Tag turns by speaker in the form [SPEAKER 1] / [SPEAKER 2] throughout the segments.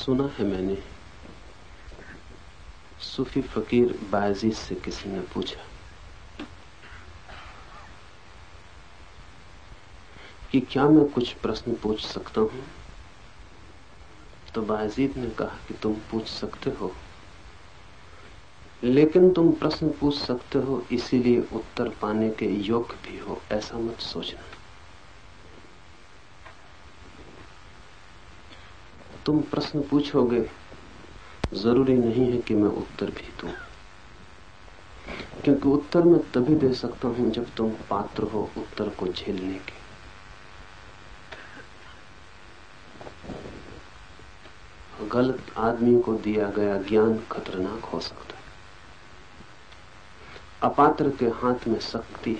[SPEAKER 1] सुना है मैंने। सूफी फकीर बाजीज से किसी ने पूछा कि क्या मैं कुछ प्रश्न पूछ सकता हूँ? तो बाजीद ने कहा कि तुम पूछ सकते हो। लेकिन तुम प्रश्न पूछ सकते हो, इसीलिए उत्तर पाने के योग्य भी हो, ऐसा मत सोचना। तुम प्रश्न पूछोगे, ज़रूरी नहीं है कि मैं उत्तर भी दूँ। क्योंकि उत्तर मैं तभी दे सकता हूँ जब तुम पात्र हो उत्तर को झेलने के। गलत आदमी को दिया गया ज्ञान खतरनाक हो सकता है। अपात्र के हाथ में शक्ति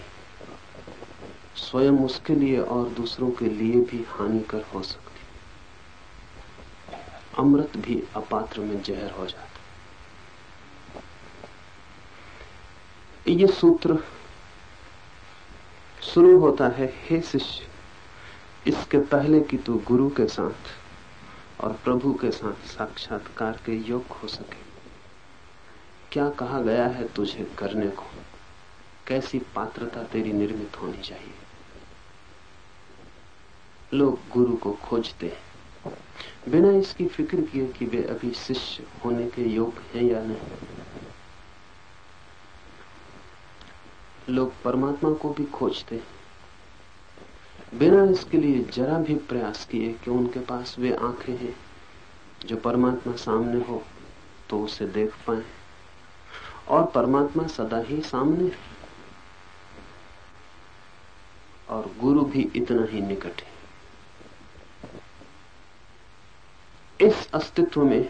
[SPEAKER 1] स्वयं उसके लिए और दूसरों के लिए भी हानिकर हो सकती अमृत भी अपात्र में जहर हो जाता ये सूत्र शुरू होता है, हे शिष्य, इसके पहले कि तू गुरु के साथ और प्रभु के साथ साक्षात्कार के योग हो सके। क्या कहा गया है तुझे करने को? कैसी पात्रता तेरी निर्मित होनी चाहिए? लोग गुरु को खोजते हैं। बिना इसकी फ़िक्र किए कि वे अभी शिष्य होने के योग्य हैं या नहीं। लोग परमात्मा को भी खोजते हैं। बिना इसके लिए जरा भी प्रयास किए कि उनके पास वे आँखें हैं, जो परमात्मा सामने हो तो उसे देख पाए। और परमात्मा सदा ही सामने और गुरु भी इतना ही निकट है। इस अस्तित्व में,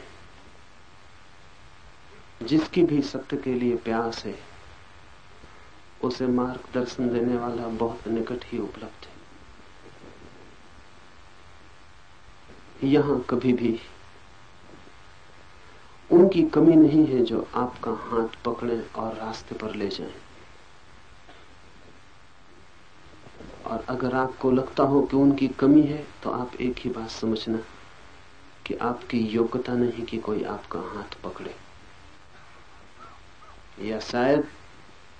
[SPEAKER 1] जिसकी भी सत्य के लिए प्यास है, उसे मार्गदर्शन देने वाला बहुत निकट ही उपलब्ध है यहाँ कभी भी उनकी कमी नहीं है जो आपका हाथ पकड़े और रास्ते पर ले जाएँ। और अगर आपको लगता हो कि उनकी कमी है तो आप एक ही बात समझना कि आपकी योग्यता नहीं कि कोई आपका हाथ पकड़े। या शायद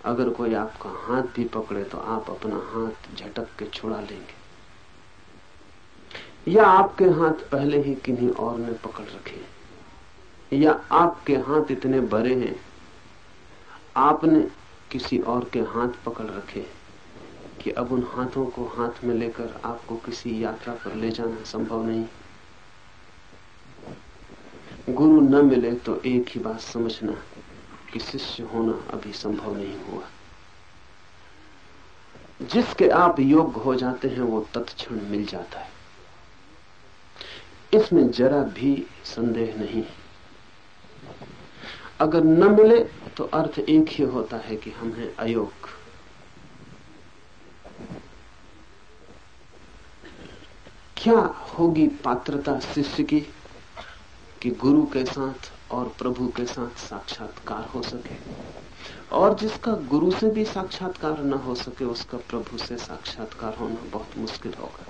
[SPEAKER 1] अगर कोई आपका हाथ भी पकड़े तो आप अपना हाथ झटक के छुड़ा लेंगे। या आपके हाथ पहले ही किन्हीं और ने पकड़ रखे या आपके हाथ इतने बड़े हैं, आपने किसी और के हाथ पकड़ रखे कि अब उन हाथों को हाथ में लेकर आपको किसी यात्रा पर ले जाना संभव नहीं। गुरु न मिले तो एक ही बात समझना कि शिष्य होना अभी संभव नहीं हुआ। जिसके आप योग्य हो जाते हैं, वो तत्क्षण मिल जाता है। इसमें जरा भी संदेह नहीं अगर न मिले तो अर्थ एक ही होता है कि हम हैं अयोग्य। क्या होगी पात्रता शिष्य की? कि गुरु के साथ और प्रभु के साथ साक्षात्कार हो सके। और जिसका गुरु से भी साक्षात्कार न हो सके, उसका प्रभु से साक्षात्कार होना बहुत मुश्किल होगा।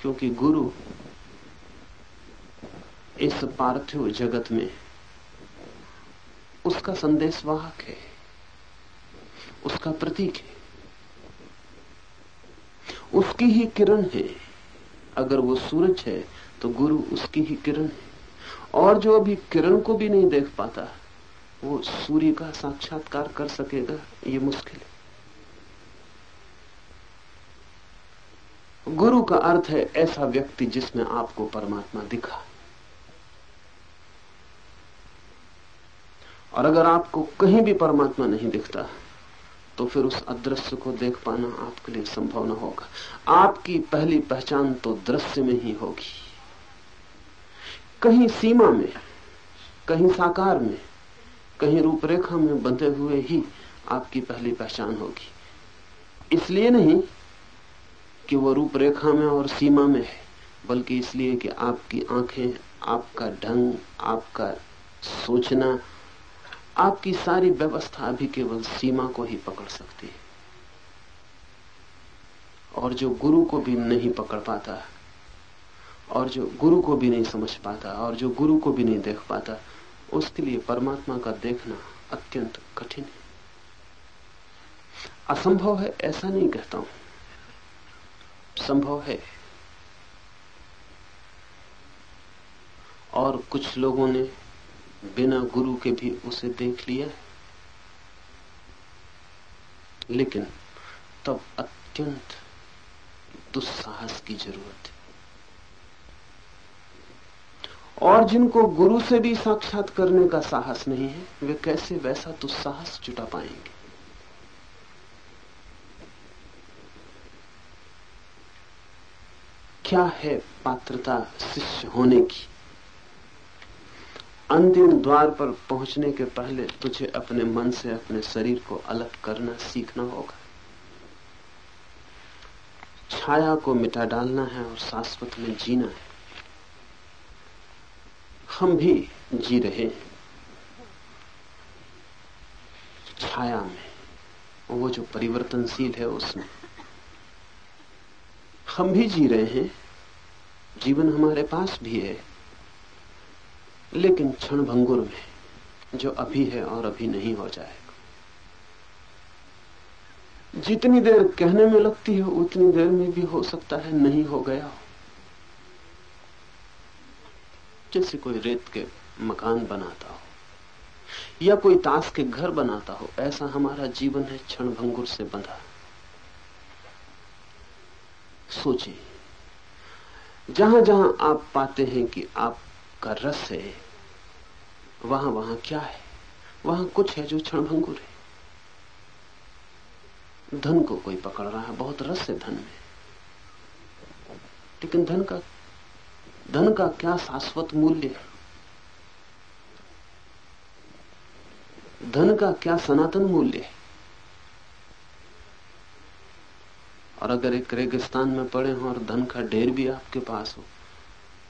[SPEAKER 1] क्योंकि गुरु इस पार्थिव जगत में उसका संदेशवाहक है, उसका प्रतीक है, उसकी ही किरण है। अगर वो सूरज है तो गुरु उसकी ही किरण है। और जो अभी किरण को भी नहीं देख पाता, वो सूर्य का साक्षात्कार कर सकेगा, ये मुश्किल है। गुरु का अर्थ है ऐसा व्यक्ति जिसमें आपको परमात्मा दिखा। और अगर आपको कहीं भी परमात्मा नहीं दिखता तो फिर उस अदृश्य को देख पाना आपके लिए संभव न होगा। आपकी पहली पहचान तो दृश्य में ही होगी। कहीं सीमा में, कहीं साकार में, कहीं रूपरेखा में बंधे हुए ही आपकी पहली पहचान होगी। इसलिए नहीं कि वो रूपरेखा में और सीमा में है, बल्कि इसलिए कि आपकी आँखें, आपका ढंग, आपका सोचना आपकी सारी व्यवस्था अभी केवल सीमा को ही पकड़ सकती है। और जो गुरु को भी नहीं पकड़ पाता, और जो गुरु को भी नहीं समझ पाता, और जो गुरु को भी नहीं देख पाता, उसके लिए परमात्मा का देखना अत्यंत कठिन है। असंभव है, ऐसा नहीं कहता हूँ। संभव है। और कुछ लोगों ने बिना गुरु के भी उसे देख लिया। लेकिन तब अत्यंत दुस्साहस की ज़रूरत है और जिनको गुरु से भी साक्षात करने का साहस नहीं है, वे कैसे वैसा दुस्साहस जुटा पाएँगे? क्या है पात्रता शिष्य होने की? अंतिम द्वार पर पहुँचने के पहले तुझे अपने मन से अपने शरीर को अलग करना सीखना होगा। छाया को मिटा डालना है और शाश्वत में जीना है। हम भी जी रहे हैं। छाया में, वो जो परिवर्तनशील है उसमें। हम भी जी रहे हैं। जीवन हमारे पास भी है। लेकिन क्षण भंगुर में जो अभी है और अभी नहीं हो जाएगा। जितनी देर कहने में लगती है, उतनी देर में भी हो सकता है, नहीं हो गया हो। जैसे कोई रेत के मकान बनाता हो, या कोई ताश के घर बनाता हो, ऐसा हमारा जीवन है क्षण भंगुर से बंधा। सोचिए जहाँ जहाँ आप पाते हैं कि आपका रस है वहाँ वहाँ क्या है? वहाँ कुछ है जो क्षण भंगुर है। धन को कोई पकड़ रहा है, बहुत रस है धन में। लेकिन धन का धन का क्या शाश्वत मूल्य है? धन का क्या सनातन मूल्य है? और अगर एक रेगिस्तान में पड़े हो और धन का ढेर भी आपके पास हो,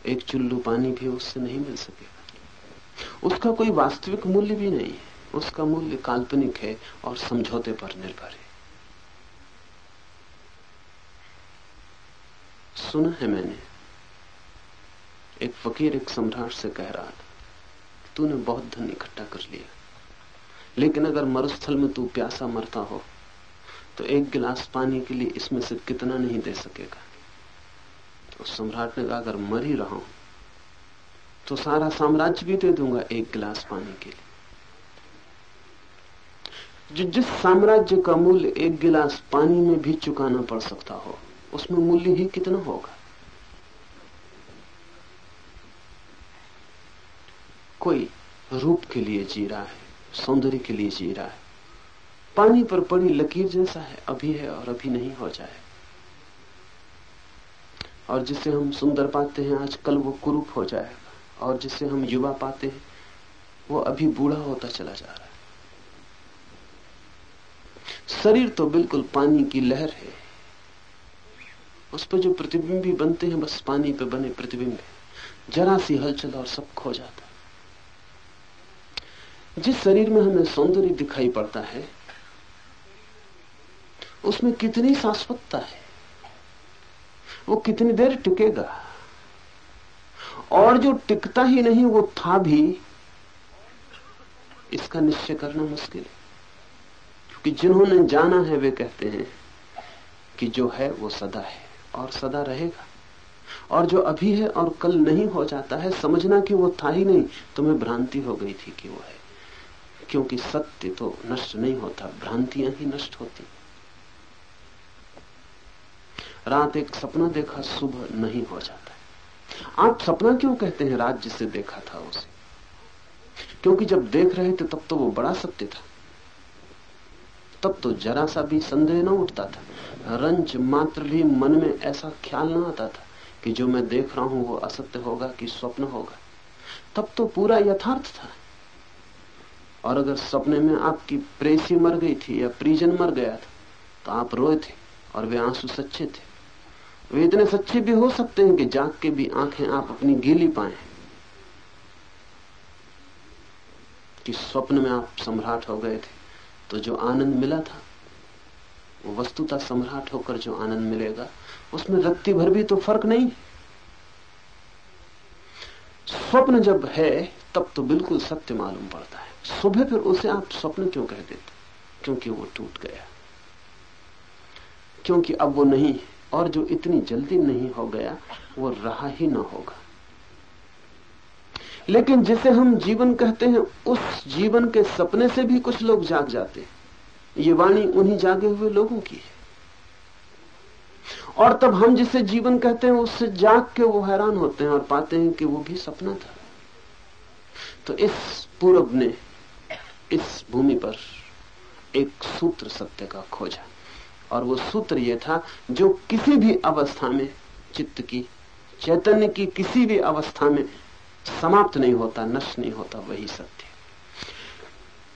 [SPEAKER 1] एक चुल्लू पानी भी उससे नहीं मिल सकेगा उसका कोई वास्तविक मूल्य भी नहीं। है उसका मूल्य काल्पनिक है और समझौते पर निर्भर है। सुना है मैंने। एक फकीर एक सम्राट से कह रहा था, तूने बहुत धन इकट्ठा कर लिया। लेकिन अगर मरुस्थल में तू प्यासा मरता हो तो एक गिलास पानी के लिए इसमें से कितना नहीं दे सकेगा? तो सम्राट ने कहा, अगर मर ही रहा हूँ तो सारा साम्राज्य भी दे दूँगा एक गिलास पानी के लिए। जो, जिस साम्राज्य का मूल्य एक गिलास पानी में भी चुकाना पड़ सकता हो, उसमें मूल्य ही कितना होगा? कोई रूप के लिए जी रहा है, सौंदर्य के लिए जी रहा है। पानी पर पड़ी लकीर जैसा है, अभी है और अभी नहीं हो जाए। और जिसे हम सुंदर पाते हैं आज कल वो कुरूप हो जाएगा और जिसे हम युवा पाते हैं, वो अभी बूढ़ा होता चला जा रहा है। शरीर तो बिल्कुल पानी की लहर है। उस पर जो प्रतिबिंब भी बनते हैं, बस पानी पे बने प्रतिबिंब जरा सी हलचल और सब खो जाता है। जिस शरीर में हमें सौंदर्य दिखाई पड़ता है, उसमें कितनी शाश्वतता है, वो कितनी देर टिकेगा? और जो टिकता ही नहीं, वो था भी, इसका निश्चय करना मुश्किल है। क्योंकि जिन्होंने जाना है, वे कहते हैं कि जो है, वो सदा है और सदा रहेगा। और जो अभी है और कल नहीं हो जाता है, समझना कि वो था ही नहीं, तुम्हें भ्रांति हो गई थी कि वो है। क्योंकि सत्य तो नष्ट नहीं होता, भ्रांतियाँ ही नष्ट होती। रात एक सपना देखा, सुबह नहीं हो जाता। आप सपना क्यों कहते हैं रात जिसे देखा था उसे? क्योंकि जब देख रहे थे तब तो वो बड़ा सत्य था। तब तो जरा सा भी संदेह न उठता था। रंज मात्र भी मन में ऐसा ख्याल ना आता था कि जो मैं देख रहा हूँ वो असत्य होगा कि स्वप्न होगा। तब तो पूरा यथार्थ था। और अगर सपने में आपकी प्रेसी मर गई थी या प्रिजन मर गया था तो आप रोए थे और वे आँसू सच्चे थे। वे इतने सच्चे भी हो सकते हैं कि जाग के भी आँखें आप अपनी गीली पाए। कि स्वप्न में आप सम्राट हो गए थे तो जो आनंद मिला था, वो वस्तुता सम्राट होकर जो आनंद मिलेगा, उसमें रत्ती भर भी तो फ़र्क नहीं। स्वप्न जब है, तब तो बिल्कुल सत्य मालूम पड़ता है। सुबह फिर उसे आप स्वप्न क्यों कह देते? क्योंकि वो टूट गया। क्योंकि अब वो नहीं और जो इतनी जल्दी नहीं हो गया, वो रहा ही ना होगा। लेकिन जिसे हम जीवन कहते हैं, उस जीवन के सपने से भी कुछ लोग जाग जाते हैं। ये वाणी उन्हीं जागे हुए लोगों की है। और तब हम जिसे जीवन कहते हैं, उससे जाग के वो हैरान होते हैं और पाते हैं कि वो भी सपना था। तो इस पूर्व ने इस भूमि पर एक सूत्र सत्य का खोजा। और वो सूत्र ये था, जो किसी भी अवस्था में चित्त की, चैतन्य की किसी भी अवस्था में समाप्त नहीं होता, नष्ट नहीं होता, वही सत्य।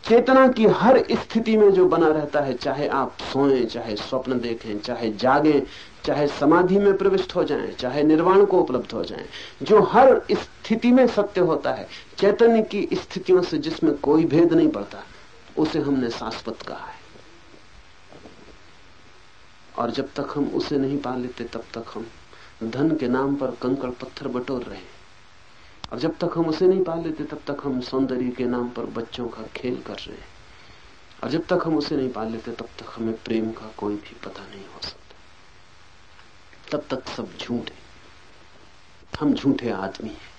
[SPEAKER 1] चेतना की हर स्थिति में जो बना रहता है, चाहे आप सोएँ, चाहे स्वप्न देखें, चाहे जागें, चाहे समाधि में प्रविष्ट हो जाएँ, चाहे निर्वाण को उपलब्ध हो जाएँ, जो हर स्थिति में सत्य होता है, चैतन्य की स्थितियों से जिसमें कोई भेद नहीं पड़ता, उसे हमने शाश्वत कहा है। और जब तक हम उसे नहीं पा लेते, तब तक हम धन के नाम पर कंकड़ पत्थर बटोर रहे हैं। और जब तक हम उसे नहीं पा लेते, तब तक हम सौंदर्य के नाम पर बच्चों का खेल कर रहे हैं। और जब तक हम उसे नहीं पा लेते, तब तक हमें प्रेम का कोई भी पता नहीं हो सकता। तब तक सब झूठ। है हम झूठे आदमी हैं।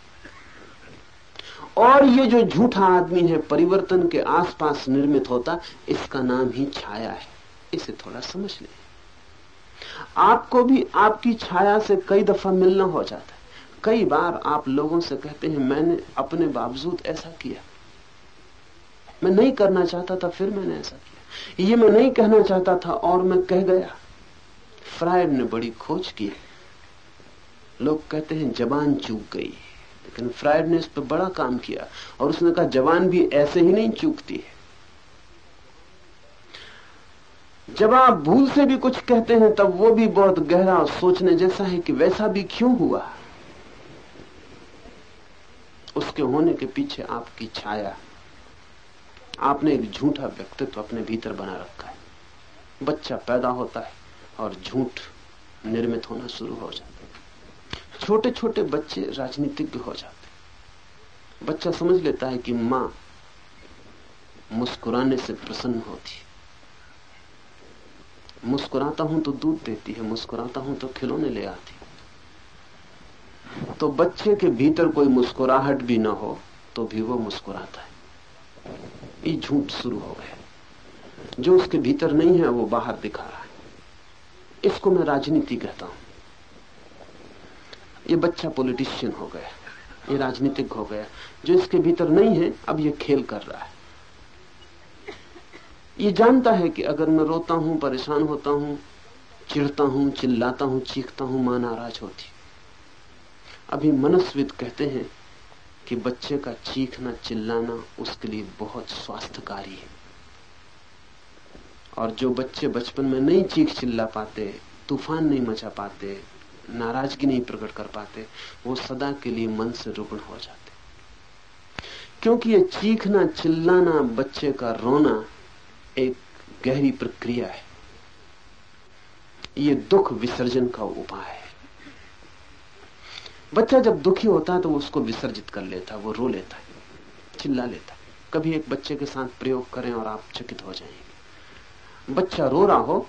[SPEAKER 1] और ये जो झूठा आदमी है, परिवर्तन के आसपास निर्मित होता, इसका नाम ही छाया है। इसे थोड़ा समझ लें। आपको भी आपकी छाया से कई दफ़ा मिलना हो जाता है। कई बार आप लोगों से कहते हैं, मैंने अपने बावजूद ऐसा किया। मैं नहीं करना चाहता था, फिर मैंने ऐसा किया। ये मैं नहीं कहना चाहता था और मैं कह गया। फ्रायड ने बड़ी खोज की। लोग कहते हैं, जबान चूक गई लेकिन फ्रायड ने इस पर बड़ा काम किया और उसने कहा जवान भी ऐसे ही नहीं चूकती है। जब आप भूल से भी कुछ कहते हैं, तब वो भी बहुत गहरा सोचने जैसा है कि वैसा भी क्यों हुआ? उसके होने के पीछे आपकी छाया। आपने एक झूठा व्यक्तित्व अपने भीतर बना रखा है। बच्चा पैदा होता है और झूठ निर्मित होना शुरू हो जाता है। छोटे छोटे बच्चे राजनीतिज्ञ हो जाते हैं। बच्चा समझ लेता है कि माँ मुस्कुराने से प्रसन्न होती मुस्कुराता हूँ तो दूध देती है, मुस्कुराता हूँ तो खिलौने ले आती तो बच्चे के भीतर कोई मुस्कुराहट भी ना हो तो भी वो मुस्कुराता है। ये झूठ शुरू हो गया। जो उसके भीतर नहीं है, वो बाहर दिखा रहा है। इसको मैं राजनीति कहता हूँ। ये बच्चा पॉलिटिशियन हो गया, ये राजनीतिक हो गया। जो इसके भीतर नहीं है, अब ये खेल कर रहा है। ये जानता है कि अगर मैं रोता हूँ, परेशान होता हूँ, चिढ़ता हूँ, चिल्लाता हूँ, चीखता हूँ, माँ नाराज़ होती अभी मनस्विद कहते हैं कि बच्चे का चीखना, चिल्लाना उसके लिए बहुत स्वास्थ्यकारी है। और जो बच्चे बचपन में नहीं चीख चिल्ला पाते, तूफ़ान नहीं मचा पाते, नाराज़गी नहीं प्रकट कर पाते, वो सदा के लिए मन से रुग्ण हो जाते। क्योंकि ये चीखना, चिल्लाना, बच्चे का रोना एक गहरी प्रक्रिया है। ये दुख विसर्जन का उपाय है। बच्चा जब दुखी होता है तो उसको विसर्जित कर लेता है, वो रो लेता है, चिल्ला लेता है। कभी एक बच्चे के साथ प्रयोग करें और आप चकित हो जाएँगे। बच्चा रो रहा हो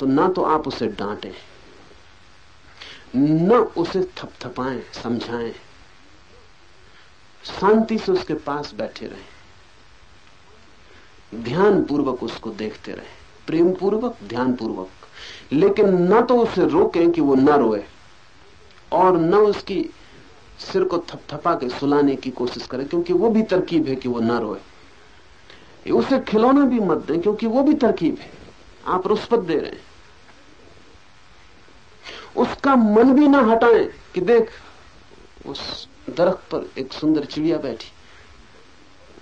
[SPEAKER 1] तो ना तो आप उसे डांटें, न उसे थपथपाएँ, समझाएँ। शांति से उसके पास बैठे रहें। ध्यान पूर्वक उसको देखते रहे। प्रेम पूर्वक ध्यान पूर्वक लेकिन न तो उसे रोकें कि वो न रोए और न उसकी सिर को थपथपा के सुलाने की कोशिश करें, क्योंकि वो भी तरकीब है कि वो ना रोए। उसे खिलौना भी मत दें, क्योंकि वो भी तरकीब है। आप रुष्पत दे रहे हैं। उसका मन भी ना हटाएँ कि देख, उस दरख्त पर एक सुंदर चिड़िया बैठी।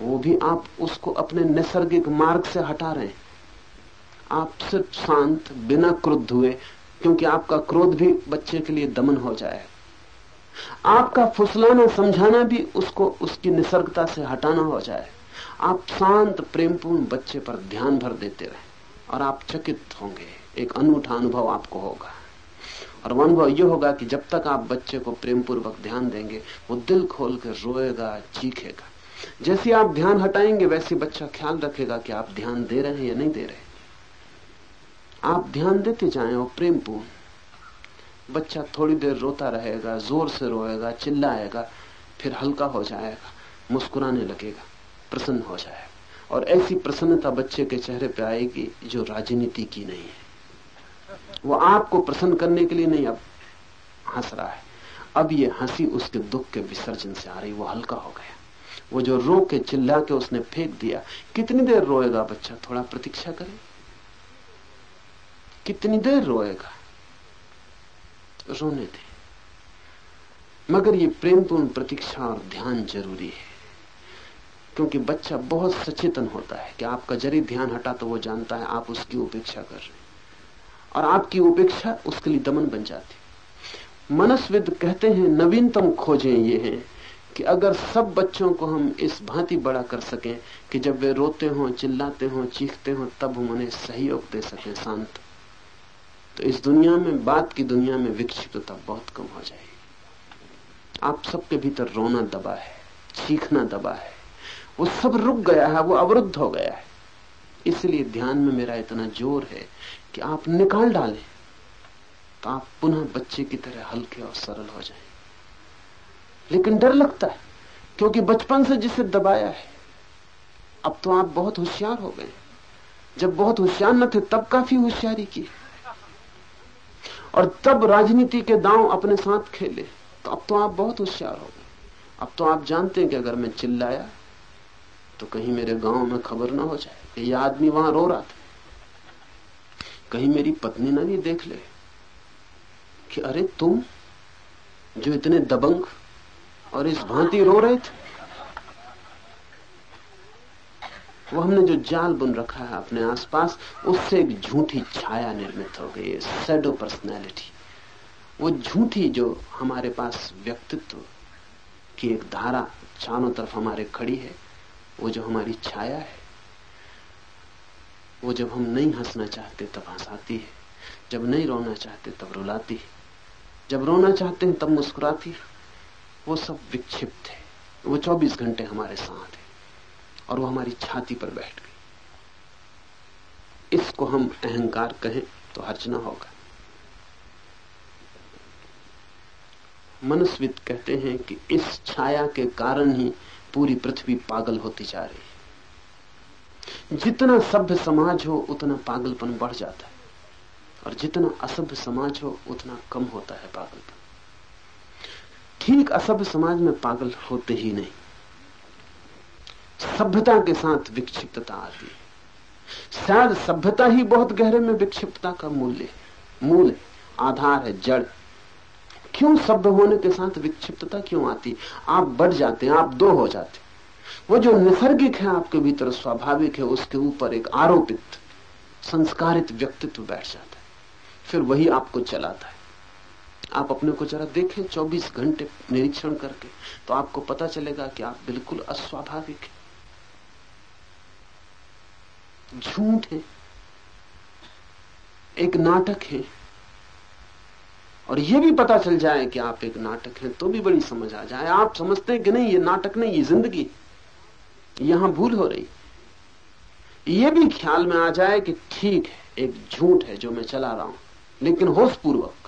[SPEAKER 1] वो भी आप उसको अपने नैसर्गिक मार्ग से हटा रहे हैं। आप सिर्फ़ शांत, बिना क्रुद्ध हुए, क्योंकि आपका क्रोध भी बच्चे के लिए दमन हो जाए। आपका फुसलाना, समझाना भी उसको उसकी निसर्गता से हटाना हो जाए। आप शांत, प्रेमपूर्ण बच्चे पर ध्यान भर देते रहे, और आप चकित होंगे। एक अनूठा अनुभव आपको होगा। और अनुभव यह होगा कि जब तक आप बच्चे को प्रेम पूर्वक ध्यान देंगे, वो दिल खोल कर रोएगा, चीखेगा। जैसे आप ध्यान हटाएँगे, वैसे बच्चा ख्याल रखेगा कि आप ध्यान दे रहे हैं या नहीं दे रहे आप ध्यान देते जाएँ और प्रेम पूर्ण बच्चा थोड़ी देर रोता रहेगा, ज़ोर से रोएगा, चिल्लाएगा, फिर हल्का हो जाएगा, मुस्कुराने लगेगा, प्रसन्न हो जाएगा। और ऐसी प्रसन्नता बच्चे के चेहरे पर आएगी जो राजनीति की नहीं है। वो आपको प्रसन्न करने के लिए नहीं, अब हंस रहा है। अब ये हँसी उसके दुख के विसर्जन से आ रही, वो हल्का हो गया। वो जो रो के चिल्ला के उसने फेंक दिया, कितनी देर रोएगा बच्चा? थोड़ा प्रतीक्षा करे। कितनी देर रोएगा? रोने दे। मगर ये प्रेमपूर्ण प्रतीक्षा और ध्यान ज़रूरी है, क्योंकि बच्चा बहुत सचेतन होता है कि आपका जरी ध्यान हटा तो वो जानता है आप उसकी उपेक्षा कर रहे और आपकी उपेक्षा उसके लिए दमन बन जाती मनस्विद कहते हैं, नवीनतम खोजें ये हैं। कि अगर सब बच्चों को हम इस भांति बड़ा कर सकें कि जब वे रोते हों, चिल्लाते हों, चीखते हों, तब हम उन्हें सहयोग दे सकें शांत। तो इस दुनिया में, बात की दुनिया में विक्षिप्तता बहुत कम हो जाएगी। आप सबके भीतर रोना दबा है, चीखना दबा है। वो सब रुक गया है, वो अवरुद्ध हो गया है। इसलिए ध्यान में मेरा इतना ज़ोर है कि आप निकाल डालें तो आप पुनः बच्चे की तरह हल्के और सरल हो जाएँ। लेकिन डर लगता है, क्योंकि बचपन से जिसे दबाया है, अब तो आप बहुत होशियार हो गए। जब बहुत होशियार न थे, तब काफ़ी होशियारी की। और तब राजनीति के दांव अपने साथ खेले तो अब तो आप बहुत होशियार हो गए। अब तो आप जानते हैं कि अगर मैं चिल्लाया तो कहीं मेरे गाँव में खबर ना हो जाए ये आदमी वहाँ रो रहा था। कहीं मेरी पत्नी ना भी देख ले कि अरे तुम जो इतने दबंग और इस भांति रो रहे थे। वो हमने जो जाल बुन रखा है अपने आसपास, उससे एक झूठी छाया निर्मित हो गई सैडो पर्सनैलिटी वो झूठी जो हमारे पास व्यक्तित्व की एक धारा चारों तरफ़ हमारे खड़ी है, वो जो हमारी छाया है, वो जब हम नहीं हंसना चाहते तब हंसाती है, जब नहीं रोना चाहते तब रुलाती है, जब रोना चाहते हैं तब मुस्कुराती है। वो सब विक्षिप्त है। वो 24 घंटे हमारे साथ है और वो हमारी छाती पर बैठ गई। इसको हम अहंकार कहें तो हर्ज ना होगा। मनस्वित कहते हैं कि इस छाया के कारण ही पूरी पृथ्वी पागल होती जा रही है। जितना सभ्य समाज हो, उतना पागलपन बढ़ जाता है। और जितना असभ्य समाज हो, उतना कम होता है पागलपन। ठीक असभ्य समाज में पागल होते ही नहीं। सभ्यता के साथ विक्षिप्तता आती है। शायद सभ्यता ही बहुत गहरे में विक्षिप्तता का मूल्य मूल है, आधार है, जड़। क्यों सभ्य होने के साथ विक्षिप्तता क्यों आती आप बढ़ जाते हैं, आप दो हो जाते वो जो निसर्गिक है आपके भीतर, स्वाभाविक है, उसके ऊपर एक आरोपित, संस्कारित व्यक्तित्व बैठ जाता है। फिर वही आपको चलाता है। आप अपने को जरा देखें 24 घंटे निरीक्षण करके तो आपको पता चलेगा कि आप बिल्कुल अस्वाभाविक है। झूठ है। एक नाटक है। और यह भी पता चल जाए कि आप एक नाटक हैं तो भी बड़ी समझ आ जाए। आप समझते हैं कि नहीं, ये नाटक नहीं, ये ज़िंदगी। यहाँ भूल हो रही। ये भी ख्याल में आ जाए कि ठीक है, एक झूठ है जो मैं चला रहा हूँ, लेकिन होश पूर्वक।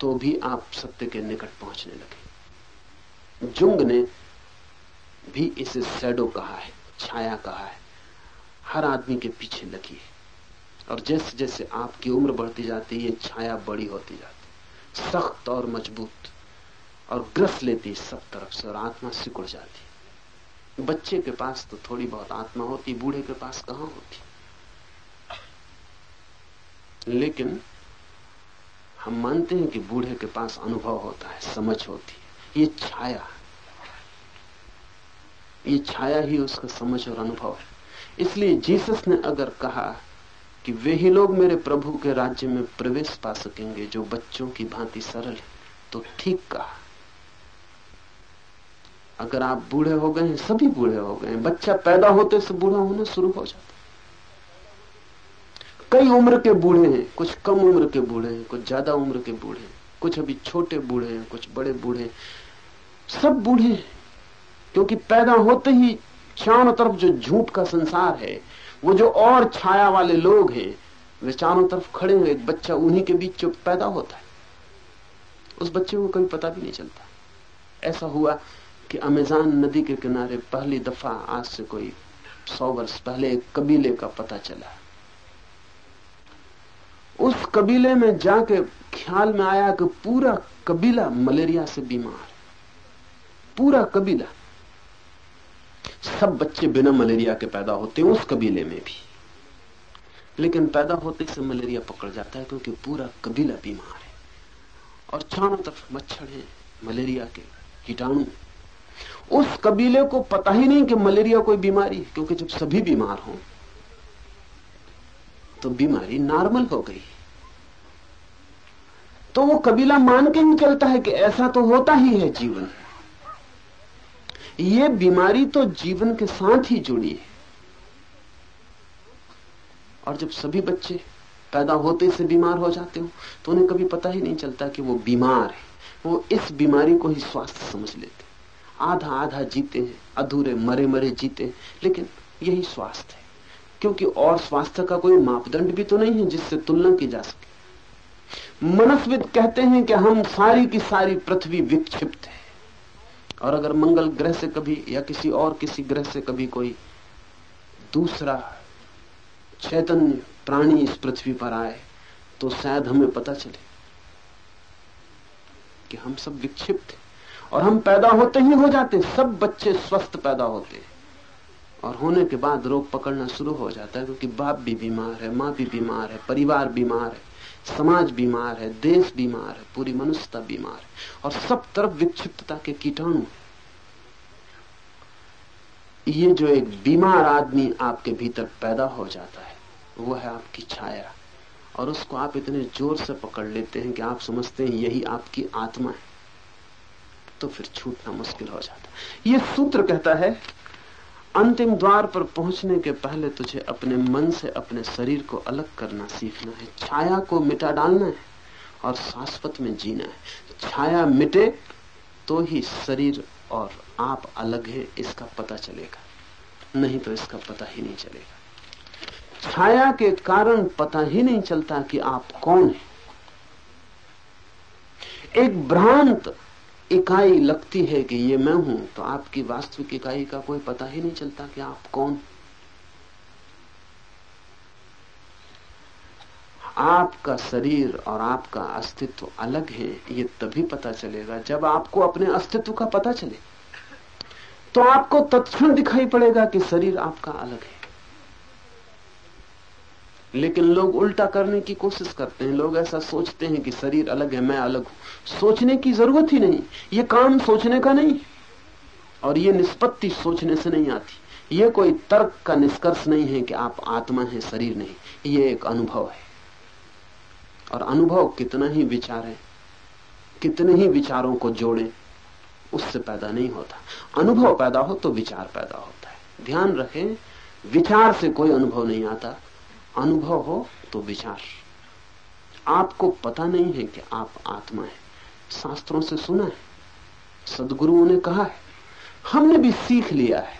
[SPEAKER 1] तो भी आप सत्य के निकट पहुँचने लगे। जुंग ने भी इसे सैडो कहा है, छाया कहा है। हर आदमी के पीछे लगी है। और जैसे जैसे आपकी उम्र बढ़ती जाती है, छाया बड़ी होती जाती सख्त और मज़बूत और ग्रस लेती है सब तरफ़ से और आत्मा सिकुड़ जाती बच्चे के पास तो थोड़ी बहुत आत्मा होती, बूढ़े के पास कहाँ होती? लेकिन हम मानते हैं कि बूढ़े के पास अनुभव होता है, समझ होती है। ये छाया ये छाया ही उसका समझ और अनुभव है। इसलिए जीसस ने अगर कहा कि वे ही लोग मेरे प्रभु के राज्य में प्रवेश पा सकेंगे, जो बच्चों की भांति सरल है तो ठीक कहा। अगर आप बूढ़े हो गए हैं, सभी बूढ़े हो गए हैं। बच्चा पैदा होते से बूढ़ा होना शुरू हो जाता कई उम्र के बूढ़े हैं, कुछ कम उम्र के बूढ़े हैं, कुछ ज़्यादा उम्र के बूढ़े हैं, कुछ अभी छोटे बूढ़े हैं, कुछ बड़े बूढ़े सब बूढ़े हैं, क्योंकि पैदा होते ही चारों तरफ़ जो झूठ का संसार है, वो जो और छाया वाले लोग हैं, वे चारों तरफ़ खड़े हुए, एक बच्चा उन्हीं के बीच जो पैदा होता है। उस बच्चे को कभी पता भी नहीं चलता। ऐसा हुआ कि अमेजान नदी के किनारे पहली दफ़ा आज से कोई सौ वर्ष पहले एक कबीले का पता चला। उस कबीले में जाके ख्याल में आया कि पूरा कबीला मलेरिया से बीमार। पूरा कबीला। सब बच्चे बिना मलेरिया के पैदा होते हैं, उस कबीले में भी। लेकिन पैदा होते से मलेरिया पकड़ जाता है क्योंकि पूरा कबीला बीमार है। और चारों तरफ़ मच्छर है, मलेरिया के कीटाणु। उस कबीले को पता ही नहीं कि मलेरिया कोई बीमारी क्योंकि जब सभी बीमार हो तो बीमारी नॉर्मल हो गई। तो वो कबीला मान के चलता है कि ऐसा तो होता ही है जीवन। ये बीमारी तो जीवन के साथ ही जुड़ी है। और जब सभी बच्चे पैदा होते से बीमार हो जाते हो तो उन्हें कभी पता ही नहीं चलता कि वो बीमार है। वो इस बीमारी को ही स्वास्थ्य समझ लेते आधा आधा जीते हैं, अधूरे मरे मरे जीते लेकिन यही स्वास्थ्य है। क्योंकि और स्वास्थ्य का कोई मापदंड भी तो नहीं है जिससे तुलना की जा सके। मनस्विद कहते हैं कि हम सारी की सारी पृथ्वी विक्षिप्त है। और अगर मंगल ग्रह से कभी या किसी और किसी ग्रह से कभी कोई दूसरा चैतन्य प्राणी इस पृथ्वी पर आए तो शायद हमें पता चले कि हम सब विक्षिप्त और हम पैदा होते ही हो जाते सब बच्चे स्वस्थ पैदा होते और होने के बाद रोग पकड़ना शुरू हो जाता है, क्योंकि बाप भी बीमार है, माँ भी बीमार है, परिवार बीमार है, समाज बीमार है, देश बीमार है, पूरी मनुष्यता बीमार है, और सब तरफ़ विक्षिप्तता के कीटाणु ये जो एक बीमार आदमी आपके भीतर पैदा हो जाता है, वो है आपकी छाया। और उसको आप इतने ज़ोर से पकड़ लेते हैं कि आप समझते हैं यही आपकी आत्मा है तो फिर छूटना मुश्किल हो जाता है। ये सूत्र कहता है अंतिम द्वार पर पहुँचने के पहले तुझे अपने मन से अपने शरीर को अलग करना सीखना है। छाया को मिटा डालना है और शाश्वत में जीना है। छाया मिटे तो ही शरीर और आप अलग है, इसका पता चलेगा। नहीं तो इसका पता ही नहीं चलेगा। छाया के कारण पता ही नहीं चलता कि आप कौन है। एक भ्रांत इकाई लगती है कि ये मैं हूँ तो आपकी वास्तविक इकाई का कोई पता ही नहीं चलता कि आप कौन। आपका शरीर और आपका अस्तित्व अलग है, ये तभी पता चलेगा जब आपको अपने अस्तित्व का पता चले। तो आपको तत्क्षण दिखाई पड़ेगा कि शरीर आपका अलग है। लेकिन लोग उल्टा करने की कोशिश करते हैं। लोग ऐसा सोचते हैं कि शरीर अलग है, मैं अलग हूँ। सोचने की ज़रूरत ही नहीं। ये काम सोचने का नहीं। और ये निष्पत्ति सोचने से नहीं आती। ये कोई तर्क का निष्कर्ष नहीं है कि आप आत्मा है, शरीर नहीं। ये एक अनुभव है। और अनुभव कितना ही विचार है, कितने ही विचारों को जोड़े, उससे पैदा नहीं होता। अनुभव पैदा हो तो विचार पैदा होता है। ध्यान रखें, विचार से कोई अनुभव नहीं आता। अनुभव हो तो विचार। आपको पता नहीं है कि आप आत्मा है। शास्त्रों से सुना है, सदगुरुओं ने कहा है, हमने भी सीख लिया है।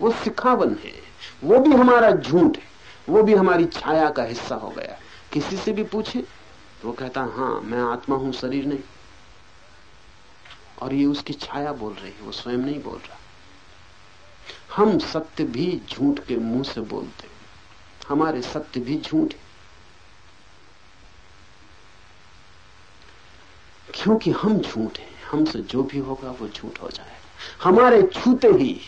[SPEAKER 1] वो सिखावन है, वो भी हमारा झूठ है, वो भी हमारी छाया का हिस्सा हो गया। किसी से भी पूछे तो वो कहता हाँ मैं आत्मा हूँ, शरीर नहीं। और ये उसकी छाया बोल रही है, वो स्वयं नहीं बोल रहा। हम सत्य भी झूठ के मुँह से बोलते हमारे सत्य भी झूठ। है क्योंकि हम झूठ हैं, हमसे जो भी होगा वो झूठ हो जाएगा। हमारे छूते ही,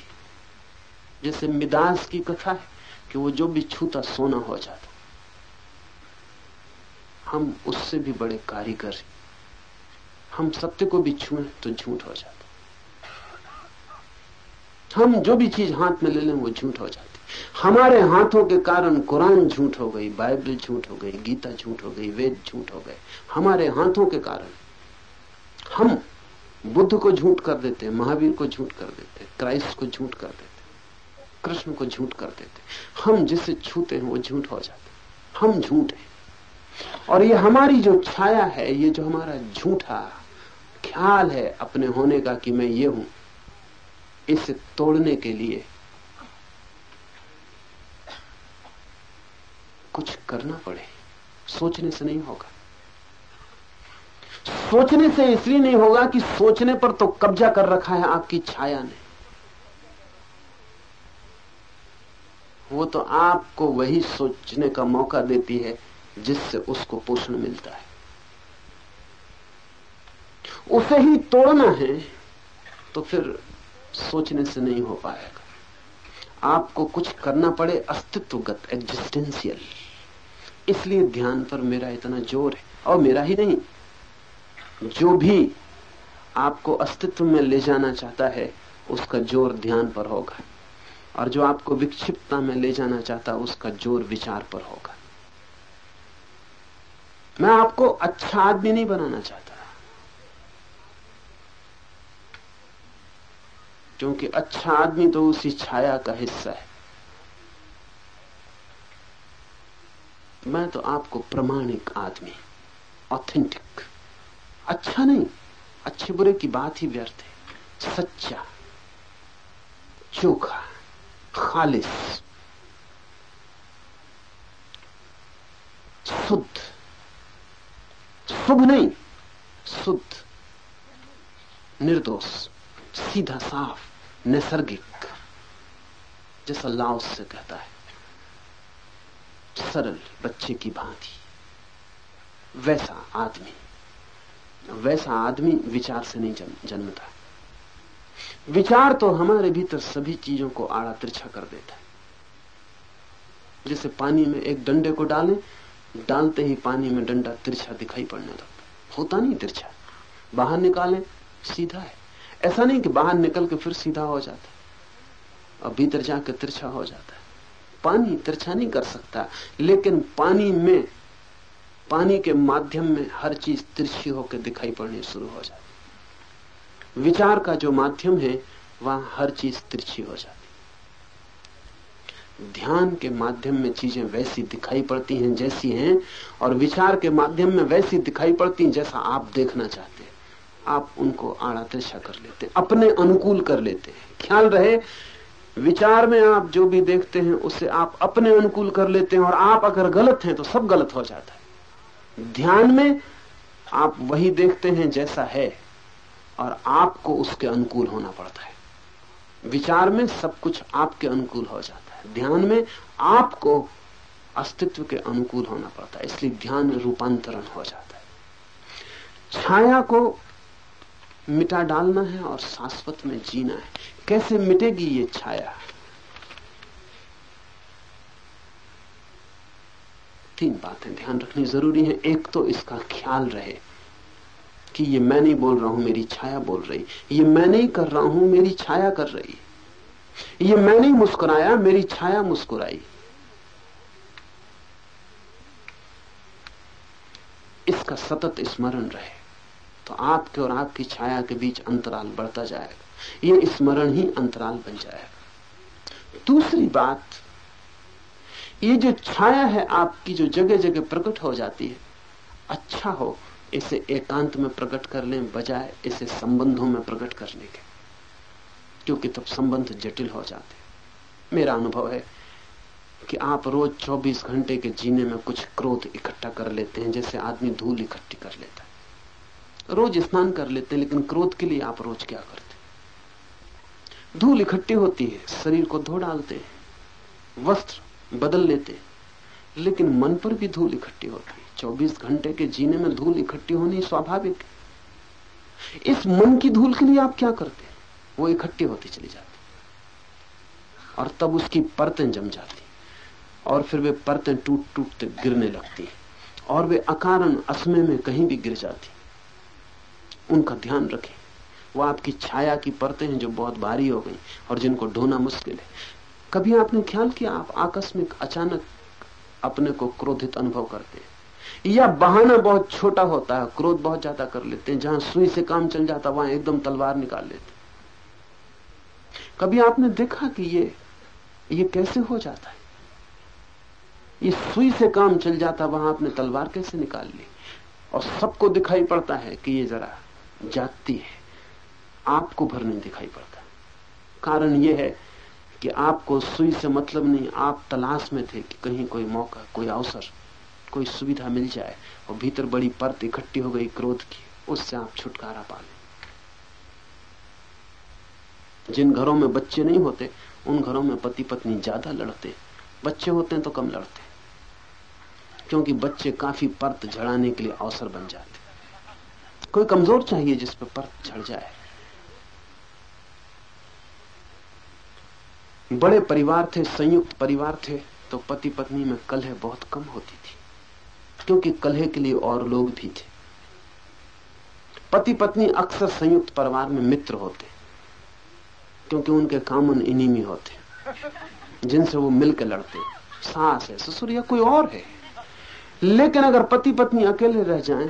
[SPEAKER 1] जैसे मिदास की कथा है कि वो जो भी छूता सोना हो जाता। हम उससे भी बड़े कारीगर हम सत्य को भी छुए तो झूठ हो जाता। हम जो भी चीज़ हाथ में ले लें वो झूठ हो जाती। हमारे हाथों के कारण कुरान झूठ हो गई, बाइबल झूठ हो गई, गीता झूठ हो गई, वेद झूठ हो गए। हमारे हाथों के कारण हम बुद्ध को झूठ कर देते, महावीर को झूठ कर देते, क्राइस्ट को झूठ कर देते, कृष्ण को झूठ कर देते। हम जिसे छूते हैं, वो झूठ हो जाते। हम झूठ हैं। और ये हमारी जो छाया है, ये जो हमारा झूठा ख्याल है अपने होने का कि मैं ये हूँ, इसे तोड़ने के लिए कुछ करना पड़े। सोचने से नहीं होगा। सोचने से इसलिए नहीं होगा कि सोचने पर तो कब्जा कर रखा है आपकी छाया ने। वो तो आपको वही सोचने का मौका देती है जिससे उसको पोषण मिलता है। उसे ही तोड़ना है तो फिर सोचने से नहीं हो पाएगा। आपको कुछ करना पड़े, अस्तित्वगत एग्जिस्टेंशियल इसलिए ध्यान पर मेरा इतना ज़ोर है और मेरा ही नहीं। जो भी आपको अस्तित्व में ले जाना चाहता है, उसका ज़ोर ध्यान पर होगा। और जो आपको विक्षिप्तता में ले जाना चाहता है, उसका ज़ोर विचार पर होगा। मैं आपको अच्छा आदमी नहीं बनाना चाहता। क्योंकि अच्छा आदमी तो उसी छाया का हिस्सा है। मैं तो आपको प्रमाणिक आदमी ऑथेंटिक अच्छा नहीं, अच्छे बुरे की बात ही व्यर्थ है। सच्चा, चोखा, खालिश, शुद्ध। शुभ नहीं, शुद्ध। निर्दोष, सीधा साफ़, नैसर्गिक, जैसा लाओस से कहता है। सरल बच्चे की भांति। वैसा आदमी वैसा आदमी विचार से नहीं जन्मता। विचार तो हमारे भीतर सभी चीज़ों को आड़ा तिरछा कर देता है। जैसे पानी में एक डंडे को डालें, डालते ही पानी में डंडा तिरछा दिखाई पड़ने लगता होता नहीं तिरछा। बाहर निकालें, सीधा है। ऐसा नहीं कि बाहर निकल के फिर सीधा हो जाता है। और भीतर जाकर तिरछा हो जाता है। पानी तिरछा नहीं कर सकता लेकिन पानी में, पानी के माध्यम में हर चीज़ तिरछी होकर दिखाई पड़नी शुरू हो जाती विचार का जो माध्यम है, वहाँ हर चीज़ तिरछी हो जाती ध्यान के माध्यम में चीज़ें वैसी दिखाई पड़ती हैं जैसी हैं, और विचार के माध्यम में वैसी दिखाई पड़ती हैं जैसा आप देखना चाहते हैं। आप उनको आड़ा तिरछा कर लेते अपने अनुकूल कर लेते हैं। ख्याल रहे विचार में आप जो भी देखते हैं, उसे आप अपने अनुकूल कर लेते हैं, और आप अगर गलत हैं तो सब गलत हो जाता है। ध्यान में आप वही देखते हैं जैसा है, और आपको उसके अनुकूल होना पड़ता है। विचार में सब कुछ आपके अनुकूल हो जाता है। ध्यान में आपको अस्तित्व के अनुकूल होना पड़ता है, इसलिए ध्यान रूपांतरण हो जाता है। छाया को मिटा डालना है और शाश्वत में जीना है। कैसे मिटेगी ये छाया? तीन बातें ध्यान रखनी ज़रूरी है। एक तो इसका ख्याल रहे कि ये मैं नहीं बोल रहा हूँ, मेरी छाया बोल रही। ये मैं नहीं कर रहा हूँ, मेरी छाया कर रही। ये मैं नहीं मुस्कुराया, मेरी छाया मुस्कुराई। इसका सतत स्मरण रहे तो आपके और आपकी छाया के बीच अंतराल बढ़ता जाएगा। ये स्मरण ही अंतराल बन जाएगा दूसरी बात, ये जो छाया है आपकी, जो जगह जगह प्रकट हो जाती है अच्छा हो इसे एकांत में प्रकट कर लें बजाय इसे संबंधों में प्रकट करने के। क्योंकि तब संबंध जटिल हो जाते मेरा अनुभव है कि आप रोज 24 घंटे के जीने में कुछ क्रोध इकट्ठा कर लेते हैं, जैसे आदमी धूल इकट्ठी कर लेता है। रोज स्नान कर लेते हैं, लेकिन क्रोध के लिए आप रोज क्या करते धूल इकट्ठी होती है, शरीर को धो डालते हैं, वस्त्र बदल लेते हैं, लेकिन मन पर भी धूल इकट्ठी होती है। चौबीस घंटे के जीने में धूल इकट्ठी होनी स्वाभाविक है। इस मन की धूल के लिए आप क्या करते हैं? वो इकट्ठी होती चली जाती और तब उसकी परतें जम जाती और फिर वे परतें टूट टूटते गिरने लगती और वे अकारण असमय में कहीं भी गिर जाती उनका ध्यान रखें। वो आपकी छाया की परतें हैं जो बहुत भारी हो गई और जिनको ढोना मुश्किल है। कभी आपने ख्याल किया आप आकस्मिक अचानक अपने को क्रोधित अनुभव करते हैं? या बहाना बहुत छोटा होता है, क्रोध बहुत ज़्यादा कर लेते हैं, जहाँ सुई से काम चल जाता वहाँ एकदम तलवार निकाल लेते कभी आपने देखा कि ये ये कैसे हो जाता है? ये सुई से काम चल जाता वहाँ आपने तलवार कैसे निकाल ली? और सबको दिखाई पड़ता है कि ये जरा जाती है। आपको भर नहीं दिखाई पड़ता कारण यह है कि आपको सुई से मतलब नहीं, आप तलाश में थे कि कहीं कोई मौका, कोई अवसर, कोई सुविधा मिल जाए और भीतर बड़ी परत इकट्ठी हो गई क्रोध की, उससे आप छुटकारा पा लें। जिन घरों में बच्चे नहीं होते, उन घरों में पति पत्नी ज़्यादा लड़ते। बच्चे होते हैं तो कम लड़ते। क्योंकि बच्चे काफ़ी परत झड़ाने के लिए अवसर बन जाते। कोई कमज़ोर चाहिए जिस पर परत झड़ जाए। बड़े परिवार थे, संयुक्त परिवार थे तो पति पत्नी में कलह बहुत कम होती थी, क्योंकि कलह के लिए और लोग भी थे। पति पत्नी अक्सर संयुक्त परिवार में मित्र होते, क्योंकि उनके कामन इनिमी होते, जिनसे वो मिलकर लड़ते, सास है, ससुर या कोई और है। लेकिन अगर पति पत्नी अकेले रह जाएँ,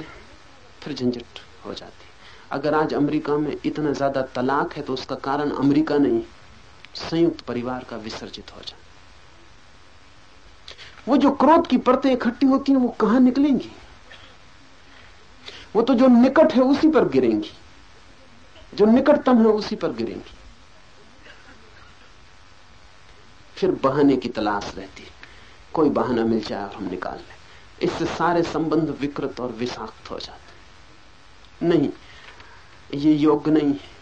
[SPEAKER 1] फिर झंझट हो जाती। अगर आज अमेरिका में इतना ज़्यादा तलाक है तो उसका कारण अमेरिका नहीं। संयुक्त परिवार का विसर्जित हो जाए। वो जो क्रोध की परतें इकट्ठी होती हैं, वो कहाँ निकलेंगी? वो तो जो निकट है, उसी पर गिरेंगी। जो निकटतम है, उसी पर गिरेंगी। फिर बहाने की तलाश रहती है। कोई बहाना मिल जाए और हम निकाल लें। इससे सारे संबंध विकृत और विषाक्त हो जाते नहीं, ये योग्य नहीं है।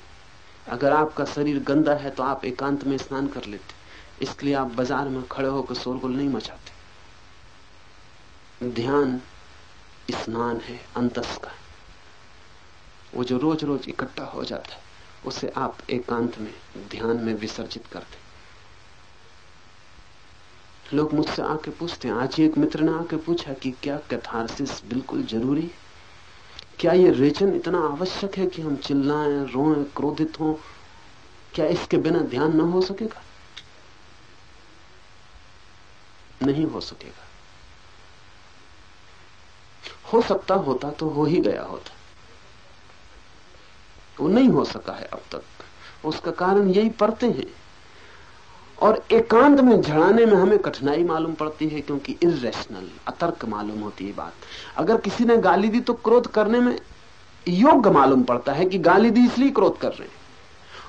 [SPEAKER 1] अगर आपका शरीर गंदा है तो आप एकांत में स्नान कर लेते। इसलिए आप बाज़ार में खड़े होकर शोरगुल नहीं मचाते। ध्यान स्नान है अंतस का वो जो रोज रोज इकट्ठा हो जाता है, उसे आप एकांत में, ध्यान में विसर्जित करते। लोग मुझसे आके पूछते हैं, आज एक मित्र ने आके पूछा कि क्या कैथारसिस बिल्कुल ज़रूरी है? क्या ये रेचन इतना आवश्यक है कि हम चिल्लाएँ, रोएँ, क्रोधित हों? क्या इसके बिना ध्यान न हो सकेगा? नहीं हो सकेगा। हो सकता होता तो हो ही गया होता। वो नहीं हो सका है अब तक। उसका कारण यही पड़ते हैं। और एकांत में झड़ाने में हमें कठिनाई मालूम पड़ती है, क्योंकि इरेशनल अतर्क मालूम होती है बात। अगर किसी ने गाली दी तो क्रोध करने में योग्य मालूम पड़ता है कि गाली दी इसलिए क्रोध कर रहे हैं।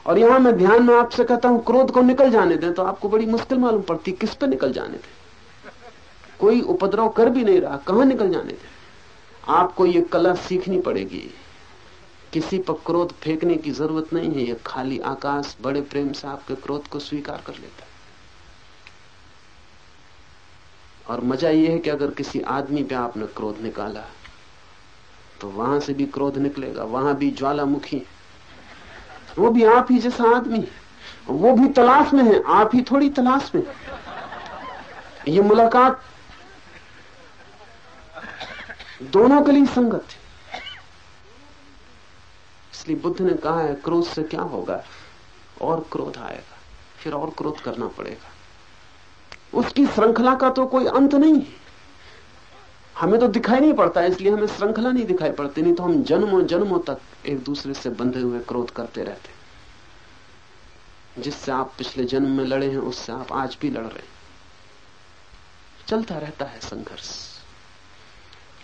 [SPEAKER 1] और यहाँ मैं ध्यान में आपसे कहता हूँ, क्रोध को निकल जाने दें तो आपको बड़ी मुश्किल मालूम पड़ती किस पे निकल जाने दें। कोई उपद्रव कर भी नहीं रहा, कहाँ निकल जाने दें। आपको ये कला सीखनी पड़ेगी। किसी पर क्रोध फेंकने की ज़रूरत नहीं है। यह खाली आकाश, बड़े प्रेम से आपके क्रोध को स्वीकार कर लेता है। और मज़ा यह है कि अगर किसी आदमी पे आपने क्रोध निकाला तो वहाँ से भी क्रोध निकलेगा, वहाँ भी ज्वालामुखी वो भी आप ही जैसा आदमी वो भी तलाश में है, आप ही थोड़ी तलाश में ये मुलाकात दोनों के लिए संगत है। इसलिए बुद्ध ने कहा है, क्रोध से क्या होगा? और क्रोध आएगा। फिर और क्रोध करना पड़ेगा। उसकी श्रृंखला का तो कोई अंत नहीं है। हमें तो दिखाई नहीं पड़ता, इसलिए हमें श्रृंखला नहीं दिखाई पड़ती, नहीं तो हम जन्मों जन्मों तक एक दूसरे से बंधे हुए क्रोध करते रहते जिससे आप पिछले जन्म में लड़े हैं, उससे आप आज भी लड़ रहे हैं। चलता रहता है संघर्ष।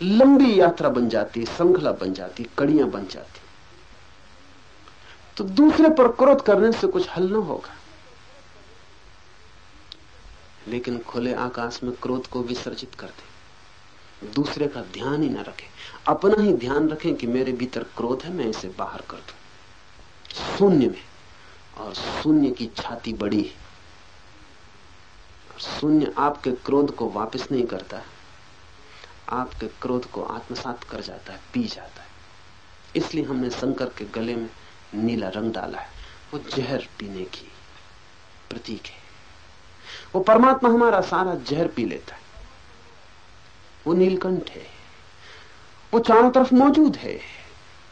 [SPEAKER 1] लंबी यात्रा बन जाती है, श्रृंखला बन जाती कड़ियाँ बन जाती तो दूसरे पर क्रोध करने से कुछ हल न होगा। लेकिन खुले आकाश में क्रोध को विसर्जित कर दे। दूसरे का ध्यान ही ना रखे। अपना ही ध्यान रखें कि मेरे भीतर क्रोध है, मैं इसे बाहर कर दू। शून्य में। और शून्य की छाती बड़ी है। शून्य आपके क्रोध को वापस नहीं करता आपके क्रोध को आत्मसात कर जाता है, पी जाता है। इसलिए हमने शंकर के गले में नीला रंग डाला है। वो जहर पीने की प्रतीक है। वो परमात्मा हमारा सारा जहर पी लेता है। वो नीलकंठ है। वो चारों तरफ़ मौजूद है।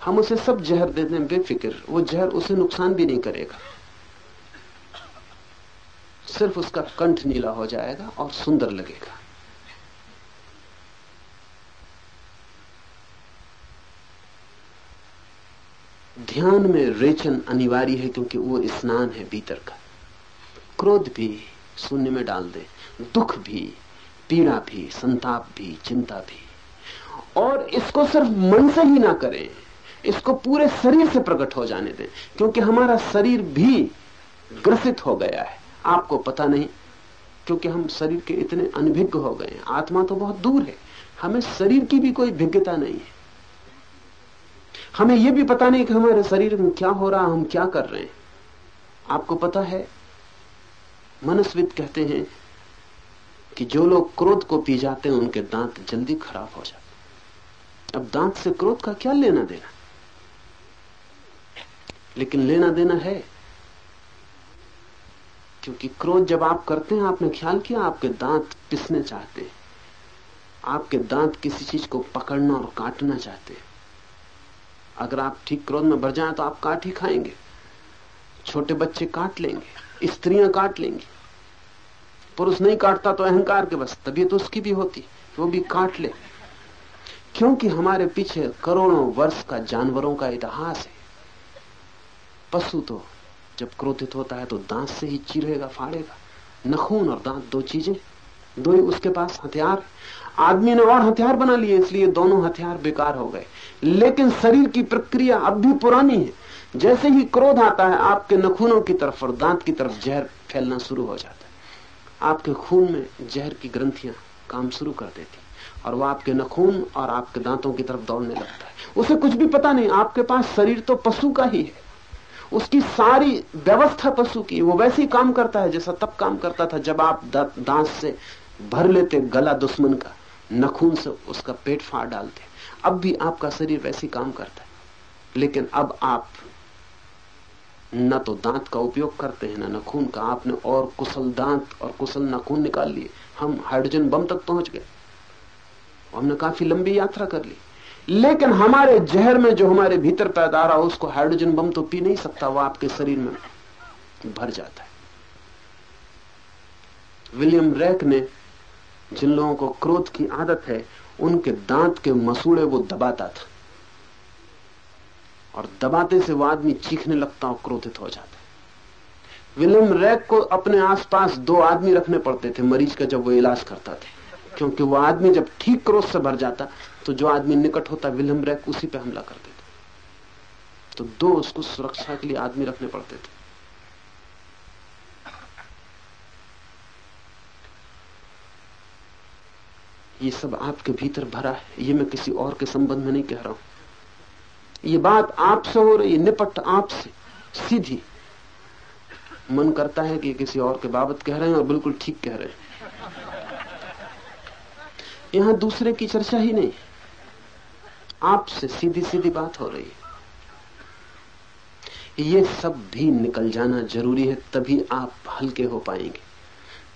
[SPEAKER 1] हम उसे सब जहर दे दें बेफिक्र। वो जहर उसे नुकसान भी नहीं करेगा। सिर्फ़ उसका कंठ नीला हो जाएगा और सुंदर लगेगा। ध्यान में रेचन अनिवार्य है क्योंकि वो स्नान है भीतर का। क्रोध भी शून्य में डाल दे, दुख भी, पीड़ा भी, संताप भी, चिंता भी। और इसको सिर्फ़ मन से ही ना करें, इसको पूरे शरीर से प्रकट हो जाने दें, क्योंकि हमारा शरीर भी ग्रसित हो गया है। आपको पता नहीं, क्योंकि हम शरीर के इतने अनभिज्ञ हो गए हैं। आत्मा तो बहुत दूर है, हमें शरीर की भी कोई भिज्ञता नहीं है। हमें यह भी पता नहीं कि हमारे शरीर में क्या हो रहा, हम क्या कर रहे हैं। आपको पता है, मनस्विद कहते हैं कि जो लोग क्रोध को पी जाते हैं, उनके दांत जल्दी खराब हो जाते अब दांत से क्रोध का क्या लेना देना? लेकिन लेना देना है, क्योंकि क्रोध जब आप करते हैं, आपने ख्याल किया, आपके दांत पिसने चाहते हैं। आपके दांत किसी चीज़ को पकड़ना और काटना चाहते हैं। अगर आप ठीक क्रोध में भर जाए तो आप काट ही खाएँगे। छोटे बच्चे काट लेंगे, स्त्रियाँ काट लेंगी। पुरुष नहीं काटता तो अहंकार के बस, तबीयत तो उसकी भी होती, वो भी काट ले। क्योंकि हमारे पीछे करोड़ों वर्ष का जानवरों का इतिहास है। पशु तो जब क्रोधित होता है तो दांत से ही चीरेगा, फाड़ेगा। नखून और दांत दो चीज़ें, दो ही उसके पास हथियार। आदमी ने और हथियार बना लिए, इसलिए दोनों हथियार बेकार हो गए। लेकिन शरीर की प्रक्रिया अब भी पुरानी है। जैसे ही क्रोध आता है, आपके नखूनों की तरफ़ और दांत की तरफ़ जहर फैलना शुरू हो जाता है। आपके खून में जहर की ग्रंथियाँ काम शुरू कर देती और वो आपके नखून और आपके दांतों की तरफ़ दौड़ने लगता है। उसे कुछ भी पता नहीं, आपके पास शरीर तो पशु का ही है। उसकी सारी व्यवस्था पशु की वो वैसे ही काम करता है, जैसा तब काम करता था जब आप दांत से भर लेते गला दुश्मन का, नखून से उसका पेट फाड़ डालते। अब भी आपका शरीर वैसे काम करता है। लेकिन अब आप न तो दांत का उपयोग करते हैं, न नखून का। आपने और कुशल दांत और कुशल नखून निकाल लिए। हम हाइड्रोजन बम तक पहुँच गए। हमने काफ़ी लंबी यात्रा कर ली। लेकिन हमारे जहर में जो हमारे भीतर पैदा रहा, उसको हाइड्रोजन बम तो पी नहीं सकता। वो आपके शरीर में भर जाता है। विलियम रैक ने जिन लोगों को क्रोध की आदत है उनके दांत के मसूड़े वो दबाता था। और दबाते से वो आदमी चीखने लगता और क्रोधित हो जाता। विलियम रैक को अपने आसपास दो आदमी रखने पड़ते थे, मरीज़ का जब वो इलाज करता थे। क्योंकि वो आदमी जब ठीक क्रोध से भर जाता तो जो आदमी निकट होता, विलियम रैक उसी पे हमला कर देता। तो दो उसको सुरक्षा के लिए आदमी रखने पड़ते थे। ये सब आपके भीतर भरा है। ये मैं किसी और के संबंध में नहीं कह रहा हूँ। ये बात आपसे हो रही है, निपट आपसे। सीधी। मन करता है कि किसी और के बाबत कह रहे हैं और बिल्कुल ठीक कह रहे हैं। यहाँ दूसरे की चर्चा ही नहीं। आपसे सीधी सीधी बात हो रही है। ये सब भी निकल जाना ज़रूरी है, तभी आप हल्के हो पाएँगे।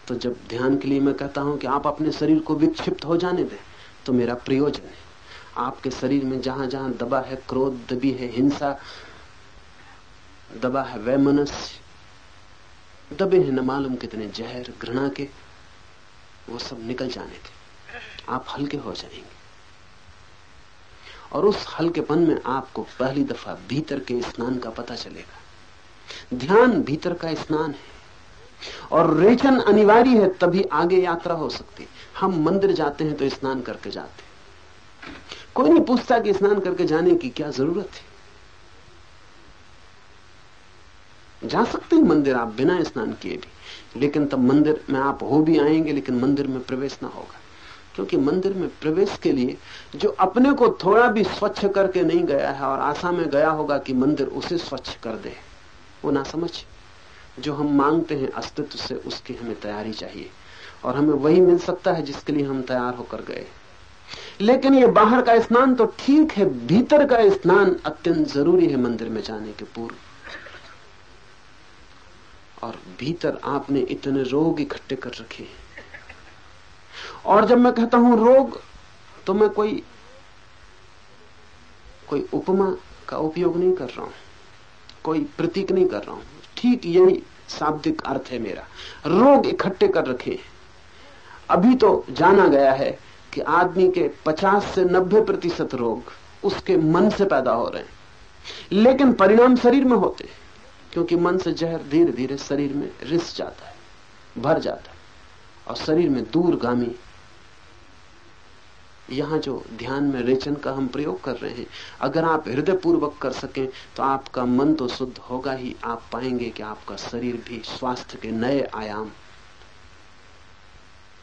[SPEAKER 1] तो जब ध्यान के लिए मैं कहता हूँ कि आप अपने शरीर को विक्षिप्त हो जाने दें तो मेरा प्रयोजन है। आपके शरीर में जहाँ जहाँ दबा है क्रोध, दबी है हिंसा, दबा है वैमनस्य दबे हैं न मालूम कितने जहर, घृणा के, वो सब निकल जाने थे आप हल्के हो जाएँगे। और उस हल्केपन में आपको पहली दफ़ा भीतर के स्नान का पता चलेगा। ध्यान भीतर का स्नान है। और रेचन अनिवार्य है, तभी आगे यात्रा हो सकती हम मंदिर जाते हैं तो स्नान करके जाते कोई नहीं पूछता कि स्नान करके जाने की क्या ज़रूरत है? जा सकते हैं मंदिर आप, बिना स्नान किए भी। लेकिन तब मंदिर में आप हो भी आएँगे, लेकिन मंदिर में प्रवेश ना होगा। क्योंकि मंदिर में प्रवेश के लिए जो अपने को थोड़ा भी स्वच्छ करके नहीं गया है, और आशा में गया होगा कि मंदिर उसे स्वच्छ कर दे, वो ना समझ। जो हम मांगते हैं अस्तित्व से, उसकी हमें तैयारी चाहिए। और हमें वही मिल सकता है जिसके लिए हम तैयार होकर गए। लेकिन ये बाहर का स्नान तो ठीक है, भीतर का स्नान अत्यंत ज़रूरी है मंदिर में जाने के पूर्व। और भीतर आपने इतने रोग इकट्ठे कर रखे और जब मैं कहता हूँ रोग तो मैं कोई कोई उपमा का उपयोग नहीं कर रहा हूँ। कोई प्रतीक नहीं कर रहा हूँ। ठीक यही शाब्दिक अर्थ है मेरा। रोग इकट्ठे कर रखे अभी तो जाना गया है कि आदमी के 50 से 90 प्रतिशत रोग उसके मन से पैदा हो रहे हैं। लेकिन परिणाम शरीर में होते हैं, क्योंकि मन से जहर धीरे धीरे शरीर में रिस जाता है, भर जाता है, और शरीर में दूरगामी यहाँ जो ध्यान में रेचन का हम प्रयोग कर रहे हैं, अगर आप हृदय पूर्वक कर सकें तो आपका मन तो शुद्ध होगा ही, आप पाएँगे कि आपका शरीर भी स्वास्थ्य के नए आयाम।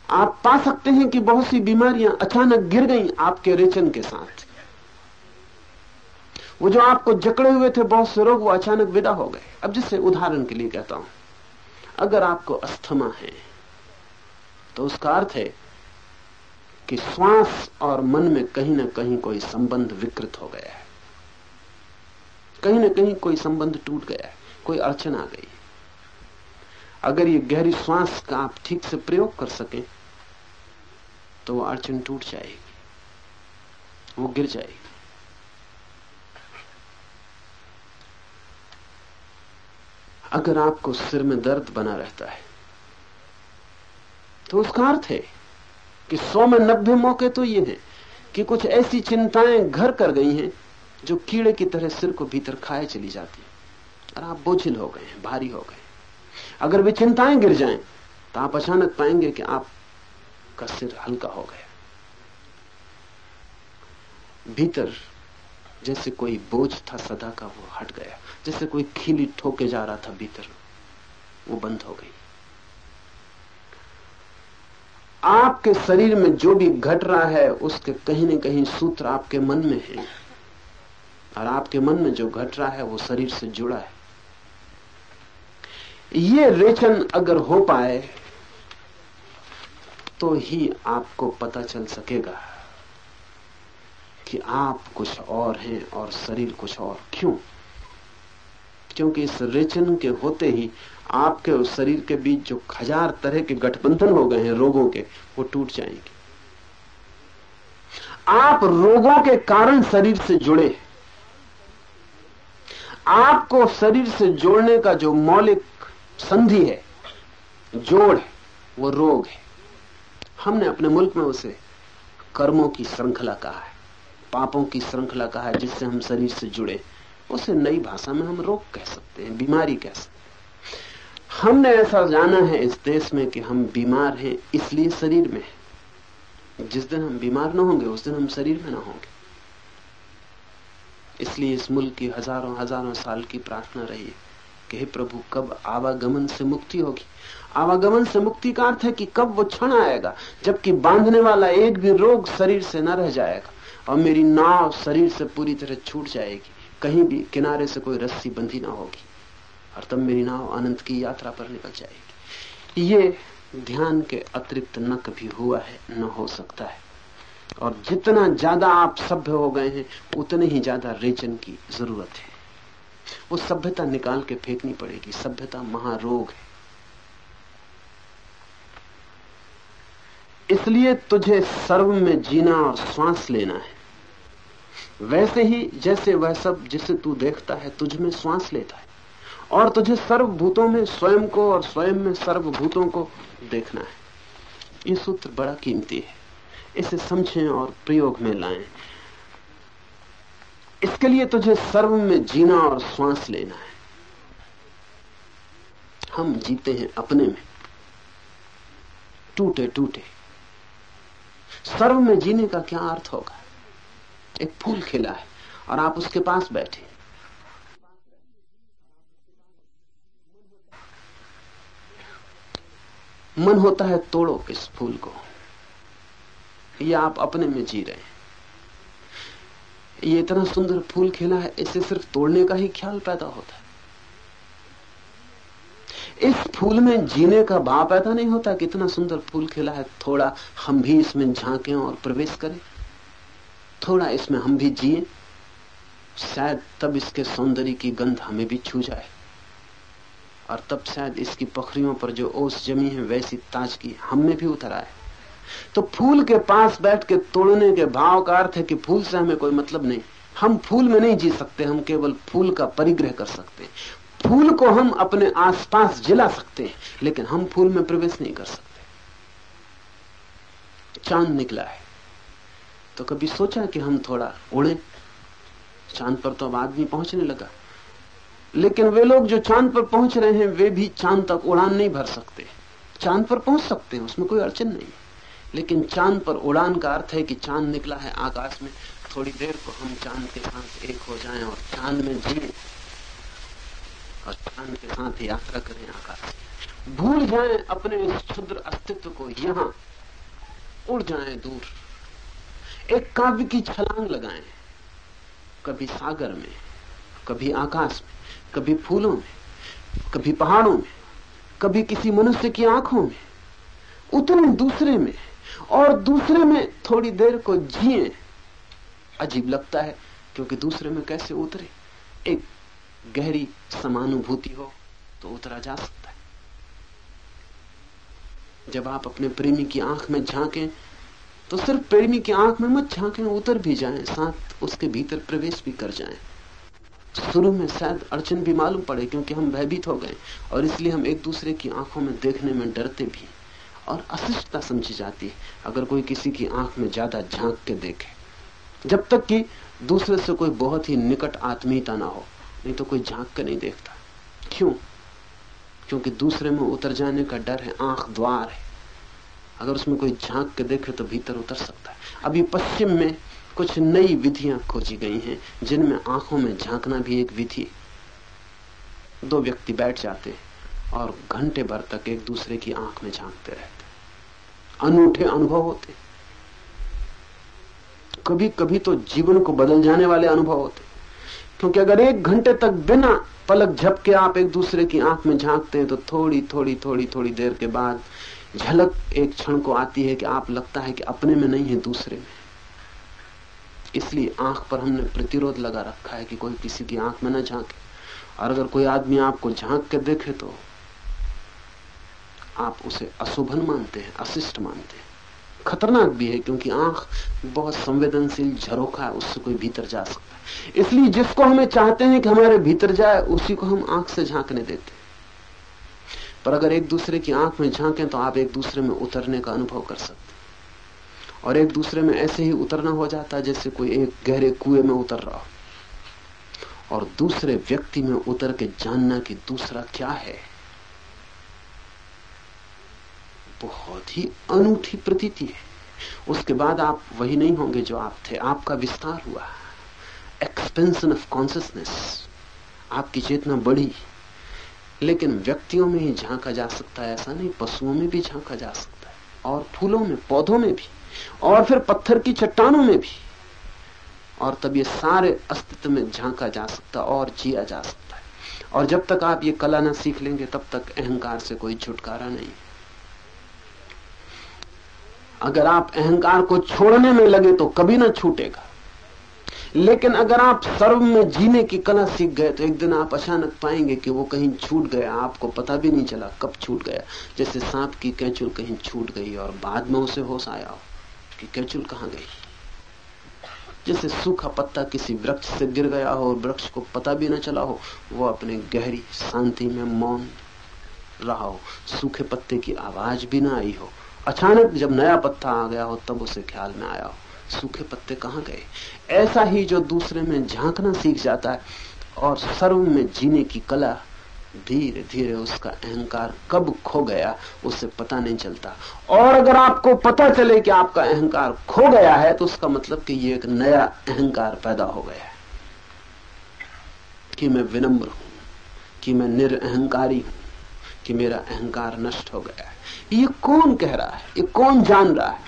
[SPEAKER 1] आप पा सकते हैं कि बहुत सी बीमारियाँ अचानक गिर गई आपके रेचन के साथ। वो जो आपको जकड़े हुए थे, बहुत से रोग, वो अचानक विदा हो गए। अब जिससे उदाहरण के लिए कहता हूँ, अगर आपको अस्थमा है तो उसका अर्थ है कि श्वास और मन में कहीं ना कहीं कोई संबंध विकृत हो गया है। कहीं ना कहीं कोई संबंध टूट गया है, कोई अड़चन आ गई अगर ये गहरी श्वास का आप ठीक से प्रयोग कर सकें तो वो अड़चन टूट जाएगी, वो गिर जाएगी। अगर आपको सिर में दर्द बना रहता है तो उसका अर्थ है कि सौ में नब्बे मौके तो ये हैं कि कुछ ऐसी चिंताएँ घर कर गई हैं जो कीड़े की तरह सिर को भीतर खाए चली जाती है। और आप बोझिल हो गए हैं, भारी हो गए अगर वे चिंताएँ गिर जाएँ तो आप अचानक पाएँगे कि आपका सिर हल्का हो गया। भीतर जैसे कोई बोझ था सदा का वो हट गया। जैसे कोई खीली ठोके जा रहा था भीतर, वो बंद हो गई। आपके शरीर में जो भी घट रहा है, उसके कहीं न कहीं सूत्र आपके मन में है। और आपके मन में जो घट रहा है, वो शरीर से जुड़ा है। ये रेचन अगर हो पाए तो ही आपको पता चल सकेगा कि आप कुछ और हैं और शरीर कुछ और क्यों? क्योंकि इस रेचन के होते ही आपके उस शरीर के बीच जो हज़ार तरह के गठबंधन हो गए हैं रोगों के, वो टूट जाएँगे। आप रोगों के कारण शरीर से जुड़े आपको शरीर से जोड़ने का जो मौलिक संधि है, जोड़ है, वो रोग है। हमने अपने मुल्क में उसे कर्मों की श्रृंखला कहा है, पापों की श्रृंखला कहा है, जिससे हम शरीर से जुड़े उसे नई भाषा में हम रोग कह सकते हैं, बीमारी कह सकते हैं। हमने ऐसा जाना है इस देश में कि हम बीमार हैं, इसलिए शरीर में है। जिस दिन हम बीमार ना होंगे, उस दिन हम शरीर में ना होंगे। इसलिए इस मुल्क की हज़ारों हज़ारों साल की प्रार्थना रही है कि हे प्रभु, कब आवागमन से मुक्ति होगी? आवागमन से मुक्ति का अर्थ है कि कब वो क्षण आएगा, जबकि बांधने वाला एक भी रोग शरीर से न रह जाएगा और मेरी नाव शरीर से पूरी तरह छूट जाएगी। कहीं भी किनारे से कोई रस्सी बंधी ना होगी। और तब मेरी नाव अनंत की यात्रा पर निकल जाएगी। ये ध्यान के अतिरिक्त न कभी हुआ है, न हो सकता है। और जितना ज़्यादा आप सभ्य हो गए हैं, उतने ही ज़्यादा रेचन की ज़रूरत है। वो सभ्यता निकाल के फेंकनी पड़ेगी। सभ्यता महारोग है। इसलिए तुझे सर्व में जीना और श्वास लेना है। वैसे ही जैसे वह सब जिसे तू देखता है, तुझ में श्वास लेता है। और तुझे सर्वभूतों में स्वयं को और स्वयं में सर्वभूतों को देखना है। ये सूत्र बड़ा कीमती है। इसे समझें और प्रयोग में लाएँ। इसके लिए तुझे सर्व में जीना और श्वास लेना है। हम जीते हैं अपने में। टूटे टूटे। सर्व में जीने का क्या अर्थ होगा? एक फूल खिला है और आप उसके पास बैठे। मन होता है तोड़ो इस फूल को। या आप अपने में जी रहे हैं। ये इतना सुंदर फूल खिला है इसे सिर्फ़ तोड़ने का ही ख्याल पैदा होता है। इस फूल में जीने का भाव पैदा नहीं होता कितना सुंदर फूल खिला है, थोड़ा हम भी इसमें झांकें और प्रवेश करें। थोड़ा इसमें हम भी जिए। शायद तब इसके सौंदर्य की गंध हमें भी छू जाए। और तब शायद इसकी पखरियों पर जो ओस जमी है, वैसी ताजगी हम में भी उतर आए। तो फूल के पास बैठ के तोड़ने के भाव का अर्थ है कि फूल से हमें कोई मतलब नहीं। हम फूल में नहीं जी सकते, हम केवल फूल का परिग्रह कर सकते फूल को हम अपने आसपास जिला सकते हैं, लेकिन हम फूल में प्रवेश नहीं कर सकते। चाँद निकला है। तो कभी सोचा कि हम थोड़ा उड़े? चाँद पर तो अब आदमी पहुँचने लगा। लेकिन वे लोग जो चाँद पर पहुँच रहे हैं, वे भी चाँद तक उड़ान नहीं भर सकते। चाँद पर पहुँच सकते हैं, उसमें कोई अड़चन नहीं। लेकिन चाँद पर उड़ान का अर्थ है कि चाँद निकला है आकाश में। थोड़ी देर को हम चाँद के साथ एक हो जाएँ और चाँद में जिए। और चाँद के साथ यात्रा करें आकाश भूल जाएँ अपने क्षुद्र अस्तित्व को यहाँ। उड़ जाएँ दूर। एक काव्य की छलांग लगाएँ। कभी सागर में, कभी आकाश में। कभी फूलों में, कभी पहाड़ों में, कभी किसी मनुष्य की आँखों में उतरे दूसरे में, और दूसरे में थोड़ी देर को जिए। अजीब लगता है, क्योंकि दूसरे में कैसे उतरे? एक गहरी समानुभूति हो तो उतरा जा सकता है। जब आप अपने प्रेमी की आँख में झांकें तो सिर्फ़ प्रेमी की आँख में मत झांकें, उतर भी जाएँ, साथ उसके भीतर प्रवेश भी कर जाएँ। शुरू में शायद अड़चन भी मालूम पड़े क्योंकि हम भयभीत हो गए और इसलिए हम एक दूसरे की आँखों में देखने में डरते भी और अशिष्टता समझी जाती है। अगर कोई किसी की आँख में ज़्यादा झाँक के देखे, जब तक कि दूसरे से कोई बहुत ही निकट आत्मीयता ना हो, नहीं तो कोई झाँक के नहीं देखता। क्यों? क्योंकि दूसरे में उतर जाने का डर है, आँख द्वार है। अगर उसमें कोई झाँक के देखे तो भीतर उतर सकता है। अभी पश्चिम में कुछ नई विधियाँ खोजी गई हैं, जिनमें आँखों में झांकना भी एक विधि दो व्यक्ति बैठ जाते और घंटे भर तक एक दूसरे की आँख में झांकते रहते। अनूठे अनुभव होते। कभी कभी तो जीवन को बदल जाने वाले अनुभव होते। क्योंकि अगर एक घंटे तक बिना पलक झपके आप एक दूसरे की आँख में झांकते हैं तो थोड़ी थोड़ी थोड़ी थोड़ी देर के बाद झलक एक क्षण को आती है कि आप लगता है कि अपने में नहीं है, दूसरे में। इसलिए आँख पर हमने प्रतिरोध लगा रखा है कि कोई किसी की आँख में ना झांके। और अगर कोई आदमी आपको झाँक के देखे तो आप उसे अशुभन मानते हैं, अशिष्ट मानते हैं। खतरनाक भी है क्योंकि आँख बहुत संवेदनशील, झरोखा है, उससे कोई भीतर जा सकता है। इसलिए जिसको हमें चाहते हैं कि हमारे भीतर जाए, उसी को हम आँख से झांकने देते पर अगर एक दूसरे की आँख में झांकें तो आप एक दूसरे में उतरने का अनुभव कर सकते और एक दूसरे में ऐसे ही उतरना हो जाता जैसे कोई एक गहरे कुएँ में उतर रहा हो। और दूसरे व्यक्ति में उतर के जानना कि दूसरा क्या है। बहुत ही अनूठी प्रतीति है। उसके बाद आप वही नहीं होंगे जो आप थे। आपका विस्तार हुआ। एक्सपेंशन ऑफ़ कॉन्सियसनेस आपकी चेतना बढ़ी। लेकिन व्यक्तियों में ही झांका जा सकता है। ऐसा नहीं, पशुओं में भी झांका जा सकता है। और फूलों में, पौधों में भी। और फिर पत्थर की चट्टानों में भी। और तब ये सारे अस्तित्व में झांका जा सकता और जिया जा सकता है। और जब तक आप ये कला ना सीख लेंगे, तब तक अहंकार से कोई छुटकारा नहीं। अगर आप अहंकार को छोड़ने में लगे तो कभी ना छूटेगा। लेकिन अगर आप सर्व में जीने की कला सीख गए तो एक दिन आप अचानक पाएँगे कि वो कहीं छूट गया। आपको पता भी नहीं चला कब छूट गया। जैसे सांप की कैचुल कहीं छूट गई और बाद में उसे होश आया हो। कि कैचुल कहाँ गई? जैसे सूखा पत्ता किसी वृक्ष से गिर गया हो और वृक्ष को पता भी न चला हो, वो अपने गहरी शांति में मौन रहा हो। सूखे पत्ते की आवाज़ भी ना आई हो। अचानक जब नया पत्ता आ गया हो, तब उसे ख्याल में आया हो। सूखे पत्ते कहाँ गए? ऐसा ही जो दूसरे में झांकना सीख जाता है और सर्व में जीने की कला धीरे धीरे उसका अहंकार कब खो गया, उसे पता नहीं चलता। और अगर आपको पता चले कि आपका अहंकार खो गया है तो उसका मतलब कि ये एक नया अहंकार पैदा हो गया है। कि मैं विनम्र हूँ, कि मैं निरअहकारी हूँ, कि मेरा अहंकार नष्ट हो गया है। ये कौन कह रहा है? ये कौन जान रहा है?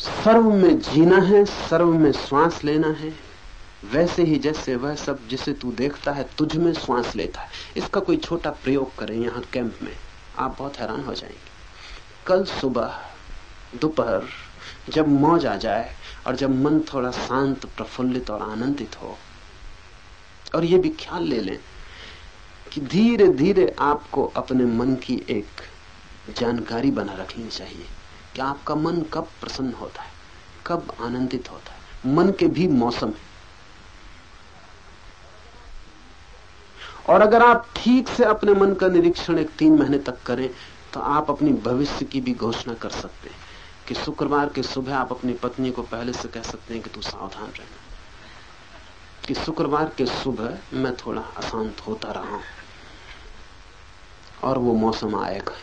[SPEAKER 1] सर्व में जीना है, सर्व में श्वास लेना है वैसे ही जैसे वह सब जिसे तू देखता है, तुझ में श्वास लेता है। इसका कोई छोटा प्रयोग करें यहाँ कैंप में। आप बहुत हैरान हो जाएँगे। कल सुबह, दोपहर, जब मौज आ जाए और जब मन थोड़ा शांत, प्रफुल्लित और आनंदित हो, और ये भी ख्याल ले लें कि धीरे धीरे आपको अपने मन की एक जानकारी बना रखनी चाहिए कि आपका मन कब प्रसन्न होता है, कब आनंदित होता है। मन के भी मौसम है। और अगर आप ठीक से अपने मन का निरीक्षण एक तीन महीने तक करें तो आप अपनी भविष्य की भी घोषणा कर सकते हैं कि शुक्रवार के सुबह आप अपनी पत्नी को पहले से कह सकते हैं कि तू सावधान रहना। कि शुक्रवार के सुबह मैं थोड़ा अशांत होता रहा हूँ और वो मौसम आएगा।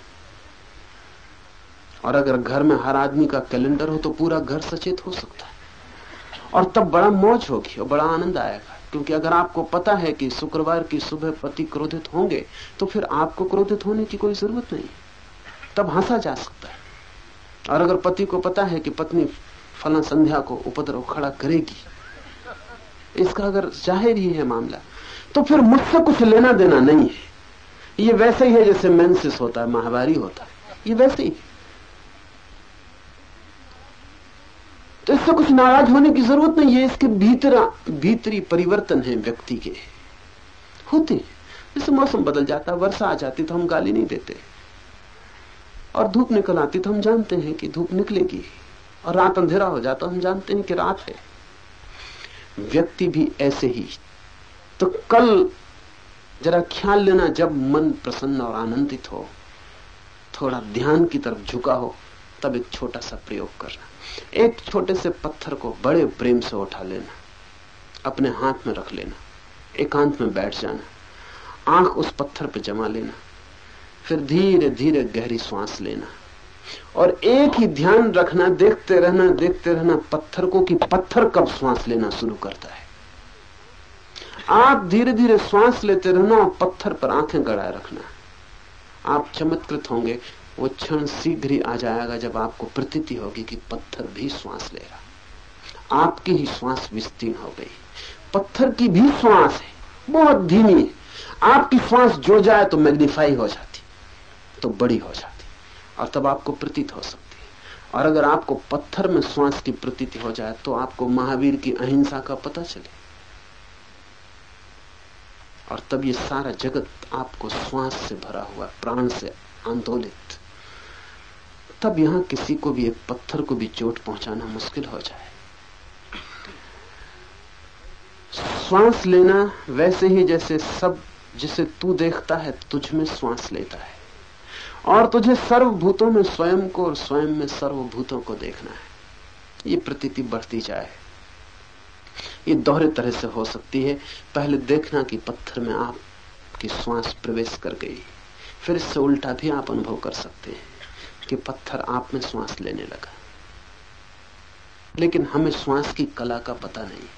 [SPEAKER 1] और अगर घर में हर आदमी का कैलेंडर हो तो पूरा घर सचेत हो सकता है। और तब बड़ा मौज होगी और बड़ा आनंद आएगा। क्योंकि अगर आपको पता है कि शुक्रवार की सुबह पति क्रोधित होंगे तो फिर आपको क्रोधित होने की कोई ज़रूरत नहीं। तब हंसा जा सकता है। और अगर पति को पता है कि पत्नी फला संध्या को उपद्रव खड़ा करेगी, इसका अगर ज़ाहिर ही है मामला तो फिर मुझसे कुछ लेना देना नहीं है। ये वैसे ही है जैसे मेंसिस होता है, महावारी होता है। ये वैसे ही तो इससे कुछ नाराज़ होने की ज़रूरत नहीं है, इसके भीतरा भीतरी परिवर्तन है व्यक्ति के। होते जैसे मौसम बदल जाता वर्षा आ जाती तो हम गाली नहीं देते। और धूप निकल आती तो हम जानते हैं कि धूप निकलेगी। और रात अंधेरा हो जाता हम जानते हैं कि रात है। व्यक्ति भी ऐसे ही। तो कल जरा ख्याल लेना, जब मन प्रसन्न और आनंदित हो, थोड़ा ध्यान की तरफ़ झुका हो, तब एक छोटा सा प्रयोग करना। एक छोटे से पत्थर को बड़े प्रेम से उठा लेना, अपने हाथ में रख लेना, एकांत में बैठ जाना, आँख उस पत्थर पर जमा लेना, फिर धीरे धीरे गहरी सांस लेना और एक ही ध्यान रखना, देखते रहना देखते रहना, पत्थर को कि पत्थर कब श्वास लेना शुरू करता है। आप धीरे धीरे श्वास लेते रहना और पत्थर पर आँखें गड़ाए रखना। आप चमत्कृत होंगे वो क्षण शीघ्र ही आ जाएगा जब आपको प्रतीति होगी कि पत्थर भी श्वास ले रहा आपकी ही श्वास विस्तीर्ण हो गई। पत्थर की भी श्वास है, बहुत धीमी है। आपकी श्वास जुड़ जाए तो मैग्निफाई हो जाती तो बड़ी हो जाती, और तब आपको प्रतीत हो सकती है। और अगर आपको पत्थर में श्वास की प्रतीति हो जाए तो आपको महावीर की अहिंसा का पता चले। और तब ये सारा जगत आपको श्वास से भरा हुआ प्राण से आंदोलित। तब यहाँ किसी को भी एक पत्थर को भी चोट पहुंचाना मुश्किल हो जाए। श्वास लेना वैसे ही जैसे सब, जिसे तू देखता है, तुझ में श्वास लेता है। और तुझे सर्वभूतों में स्वयं को और स्वयं में सर्वभूतों को देखना है। ये प्रतीति बढ़ती जाए। ये दोहरे तरह से हो सकती है। पहले देखना कि पत्थर में आप की श्वास प्रवेश कर गई। फिर इससे उल्टा भी आप अनुभव कर सकते हैं। कि पत्थर आप में श्वास लेने लगा। लेकिन हमें श्वास की कला का पता नहीं।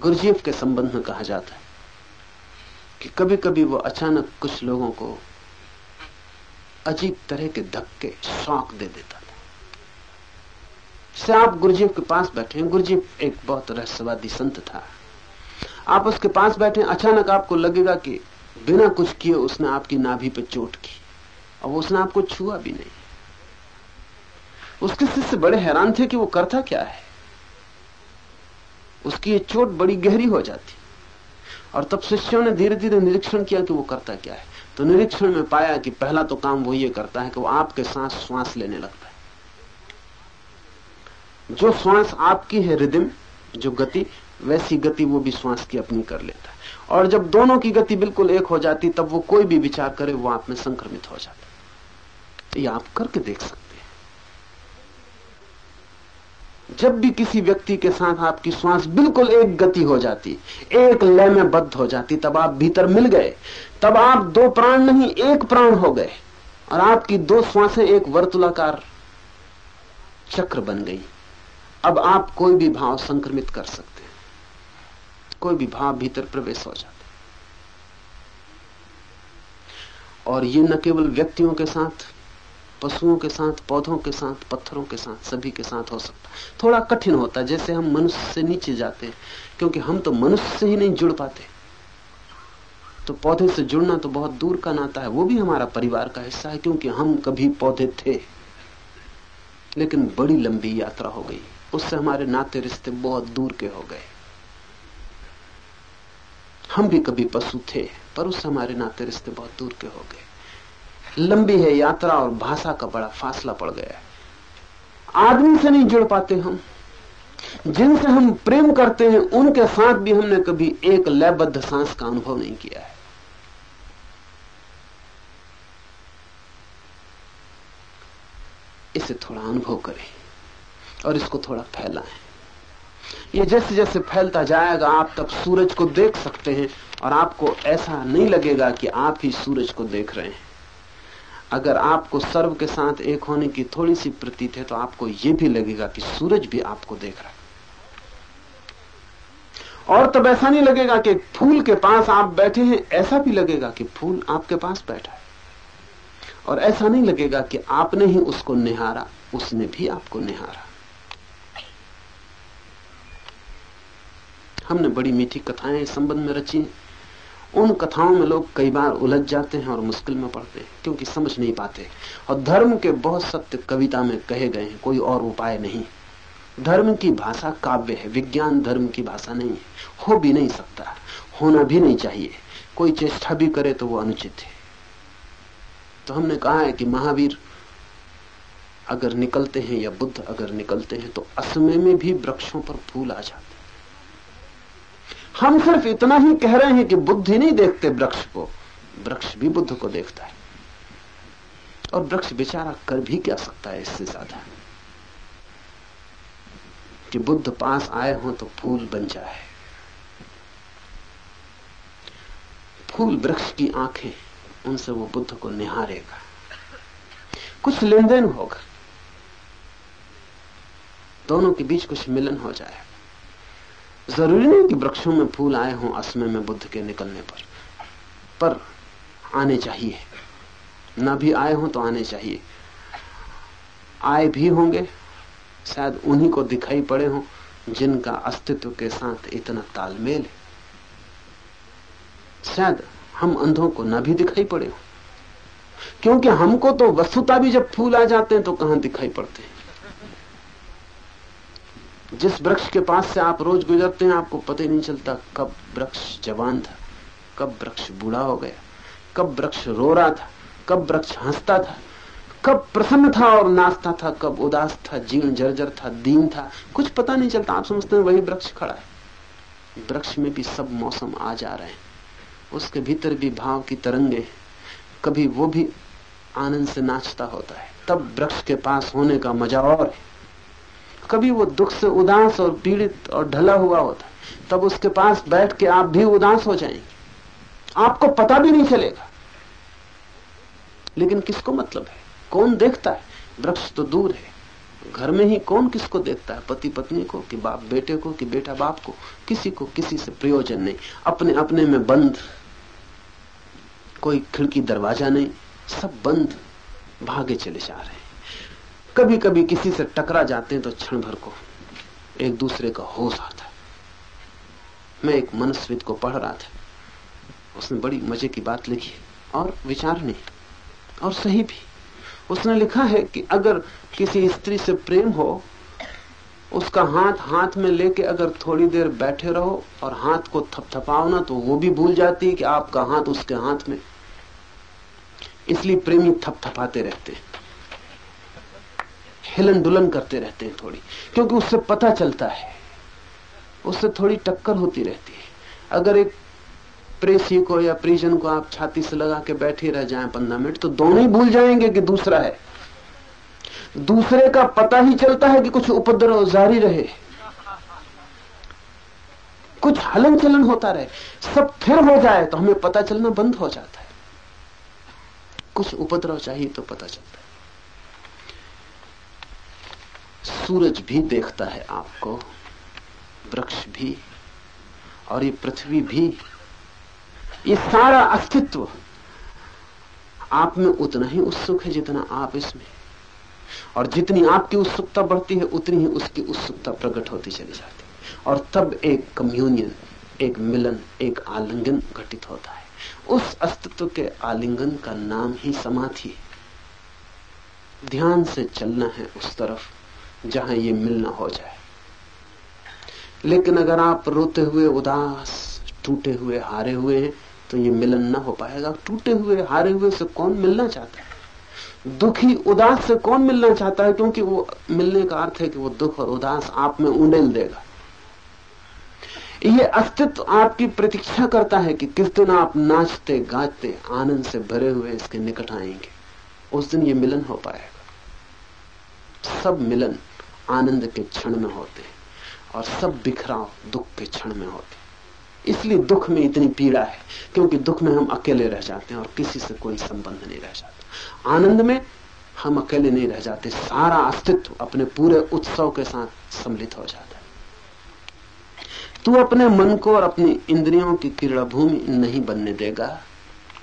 [SPEAKER 1] गुरुजीव के संबंध में कहा जाता है कि कभी कभी वो अचानक कुछ लोगों को अजीब तरह के धक्के, शौक दे देता था। से आप गुरुजीव के पास बैठे हैं, गुरुजीव एक बहुत रहस्यवादी संत था। आप उसके पास बैठे अचानक आपको लगेगा कि बिना कुछ किए उसने आपकी नाभि पे चोट की। और उसने आपको छुआ भी नहीं। उसके शिष्य बड़े हैरान थे कि वो करता क्या है। उसकी ये चोट बड़ी गहरी हो जाती। और तब शिष्यों ने धीरे धीरे निरीक्षण किया कि वो करता क्या है। तो निरीक्षण में पाया कि पहला तो काम वो ये करता है कि वो आपके सांस श्वास लेने लगता है। जो श्वास आपकी है रिदिम, जो गति, वैसी गति वो भी श्वास की अपनी कर लेता है। और जब दोनों की गति बिल्कुल एक हो जाती, तब वो कोई भी विचार करे, वो आप में संक्रमित हो जाता ये आप करके देख सकते हैं। जब भी किसी व्यक्ति के साथ आपकी श्वास बिल्कुल एक गति हो जाती, एक लय में बद्ध हो जाती, तब आप भीतर मिल गए। तब आप दो प्राण नहीं, एक प्राण हो गए। और आपकी दो श्वासें एक वर्तुलाकार चक्र बन गई। अब आप कोई भी भाव संक्रमित कर सकते हैं। कोई भी भाव भीतर प्रवेश हो जाता और ये न केवल व्यक्तियों के साथ पशुओं के साथ, पौधों के साथ, पत्थरों के साथ, सभी के साथ हो सकता थोड़ा कठिन होता है, जैसे हम मनुष्य से नीचे जाते हैं, क्योंकि हम तो मनुष्य से ही नहीं जुड़ पाते। तो पौधे से जुड़ना तो बहुत दूर का नाता है, वो भी हमारा परिवार का हिस्सा है, क्योंकि हम कभी पौधे थे, लेकिन बड़ी लंबी यात्रा हो गई। उससे हमारे नाते रिश्ते बहुत दूर के हो गए। हम भी कभी पशु थे, पर उससे हमारे नाते रिश्ते बहुत दूर के हो गए। लंबी है यात्रा और भाषा का बड़ा फासला पड़ गया है। आदमी से नहीं जुड़ पाते हम। जिनसे हम प्रेम करते हैं, उनके साथ भी हमने कभी एक लयबद्ध सांस का अनुभव नहीं किया है। इसे थोड़ा अनुभव करें और इसको थोड़ा फैलाएँ। ये जैसे जैसे फैलता जाएगा, आप तब सूरज को देख सकते हैं और आपको ऐसा नहीं लगेगा कि आप ही सूरज को देख रहे हैं। अगर आपको सर्व के साथ एक होने की थोड़ी सी प्रतीत है तो आपको यह भी लगेगा कि सूरज भी आपको देख रहा है। और तब ऐसा नहीं लगेगा कि फूल के पास आप बैठे हैं, ऐसा भी लगेगा कि फूल आपके पास बैठा है। और ऐसा नहीं लगेगा कि आपने ही उसको निहारा, उसने भी आपको निहारा। हमने बड़ी मीठी कथाएँ इस संबंध में रची उन कथाओं में लोग कई बार उलझ जाते हैं और मुश्किल में पड़ते हैं, क्योंकि समझ नहीं पाते। और धर्म के बहुत सत्य कविता में कहे गए हैं, कोई और उपाय नहीं। धर्म की भाषा काव्य है, विज्ञान धर्म की भाषा नहीं है। हो भी नहीं सकता, होना भी नहीं चाहिए। कोई चेष्टा भी करे तो वो अनुचित है। तो हमने कहा है कि महावीर अगर निकलते हैं या बुद्ध अगर निकलते हैं तो असमय में भी वृक्षों पर फूल आ जाते हम सिर्फ़ इतना ही कह रहे हैं कि बुद्ध नहीं देखते वृक्ष को। वृक्ष भी बुद्ध को देखता है। और वृक्ष बेचारा कर भी क्या सकता है इससे ज़्यादा? कि बुद्ध पास आए हो तो फूल बन जाए। फूल वृक्ष की आँखें, उनसे वो बुद्ध को निहारेगा। कुछ लेन देन होगा। दोनों के बीच कुछ मिलन हो जाएगा। ज़रूरी नहीं कि वृक्षों में फूल आए हों असमय में बुद्ध के निकलने पर। पर आने चाहिए। ना भी आए हों तो आने चाहिए। आए भी होंगे, शायद उन्हीं को दिखाई पड़े हों, जिनका अस्तित्व के साथ इतना तालमेल है। शायद हम अंधों को ना भी दिखाई पड़े हो। क्योंकि हमको तो वस्तुता भी जब फूल आ जाते हैं तो कहाँ दिखाई पड़ते हैं? जिस वृक्ष के पास से आप रोज गुजरते हैं, आपको पता ही नहीं चलता कब वृक्ष जवान था, कब वृक्ष बूढ़ा हो गया, कब वृक्ष रो रहा था, कब वृक्ष हंसता था, कब प्रसन्न था और नाचता था, कब उदास था, जीर्ण जर्जर था, दीन था, कुछ पता नहीं चलता। आप समझते हैं वही वृक्ष खड़ा है। वृक्ष में भी सब मौसम आ जा रहे हैं। उसके भीतर भी भाव की तरंगे कभी वो भी आनंद से नाचता होता है। तब वृक्ष के पास होने का मज़ा और है। कभी वो दुख से उदास और पीड़ित और ढला हुआ होता, तब उसके पास बैठ के आप भी उदास हो जाएँगे। आपको पता भी नहीं चलेगा। लेकिन किसको मतलब है? कौन देखता है? वृक्ष तो दूर है। घर में ही कौन किसको देखता है? पति पत्नी को कि बाप बेटे को कि बेटा बाप को? किसी को किसी से प्रयोजन नहीं। अपने अपने में बंद। कोई खिड़की दरवाज़ा नहीं। सब बंद। भागे चले जा रहे हैं। कभी कभी किसी से टकरा जाते हैं तो क्षण भर को एक दूसरे का होश आता है। मैं एक मनस्वित को पढ़ रहा था। उसने बड़ी मज़े की बात लिखी और विचार नहीं। और सही भी। उसने लिखा है कि अगर किसी स्त्री से प्रेम हो, उसका हाथ हाथ में लेके अगर थोड़ी देर बैठे रहो और हाथ को थपथपाओ ना तो वो भी भूल जाती है कि आपका हाथ उसके हाथ में। इसलिए प्रेमी थपथपाते रहते हैं। हिलन डुलन करते रहते हैं थोड़ी, क्योंकि उससे पता चलता है, उससे थोड़ी टक्कर होती रहती है। अगर एक प्रेसी को या प्रिजन को आप छाती से लगा के बैठे रह जाएँ पंद्रह मिनट तो दोनों ही भूल जाएँगे कि दूसरा है। दूसरे का पता ही चलता है कि कुछ उपद्रव जारी रहे। कुछ हलन चलन होता रहे। सब फिर हो जाए तो हमें पता चलना बंद हो जाता है। कुछ उपद्रव चाहिए तो पता चलता है। सूरज भी देखता है आपको, वृक्ष भी, और ये पृथ्वी भी। ये सारा अस्तित्व आप में उतना ही उत्सुक है जितना आप इसमें। और जितनी आपकी उत्सुकता बढ़ती है, उतनी ही उसकी उत्सुकता प्रकट होती चली जाती है। और तब एक कम्युनियन एक मिलन, एक आलिंगन घटित होता है। उस अस्तित्व के आलिंगन का नाम ही समाधि ध्यान से चलना है उस तरफ़। जहाँ ये मिलना हो जाए। लेकिन अगर आप रोते हुए, उदास, टूटे हुए, हारे हुए हैं तो ये मिलन ना हो पाएगा। टूटे हुए, हारे हुए से कौन मिलना चाहता है? दुखी, उदास से कौन मिलना चाहता है? क्योंकि वो मिलने का अर्थ है कि वो दुख और उदास आप में उंडेल देगा। ये अस्तित्व आपकी प्रतीक्षा करता है कि किस दिन आप नाचते, गाते, आनंद से भरे हुए इसके निकट आएँगे। उस दिन ये मिलन हो पाएगा। सब मिलन। आनंद के क्षण में होते और सब बिखराव दुख के क्षण में होते इसलिए दुख में इतनी पीड़ा है, क्योंकि दुख में हम अकेले रह जाते हैं और किसी से कोई संबंध नहीं रह जाता। आनंद में हम अकेले नहीं रह जाते, सारा अस्तित्व अपने पूरे उत्सव के साथ सम्मिलित हो जाता है। तू अपने मन को और अपनी इंद्रियों की क्रीड़ा भूमि नहीं बनने देगा।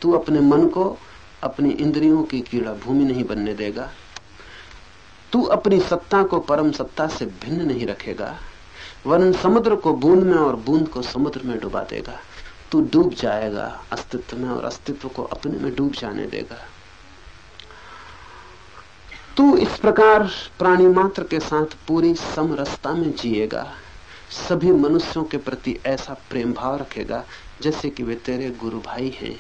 [SPEAKER 1] तू अपने मन को अपनी इंद्रियों की क्रीड़ा भूमि नहीं बनने देगा। तू अपनी सत्ता को परम सत्ता से भिन्न नहीं रखेगा, वरन समुद्र को बूंद में और बूंद को समुद्र में डुबा देगा। तू डूब जाएगा, अस्तित्व में और अस्तित्व को अपने में डूब जाने देगा। तू इस प्रकार प्राणी मात्र के साथ पूरी समरसता में जिएगा। सभी मनुष्यों के प्रति ऐसा प्रेम भाव रखेगा, जैसे कि वे तेरे गुरु भाई हैं।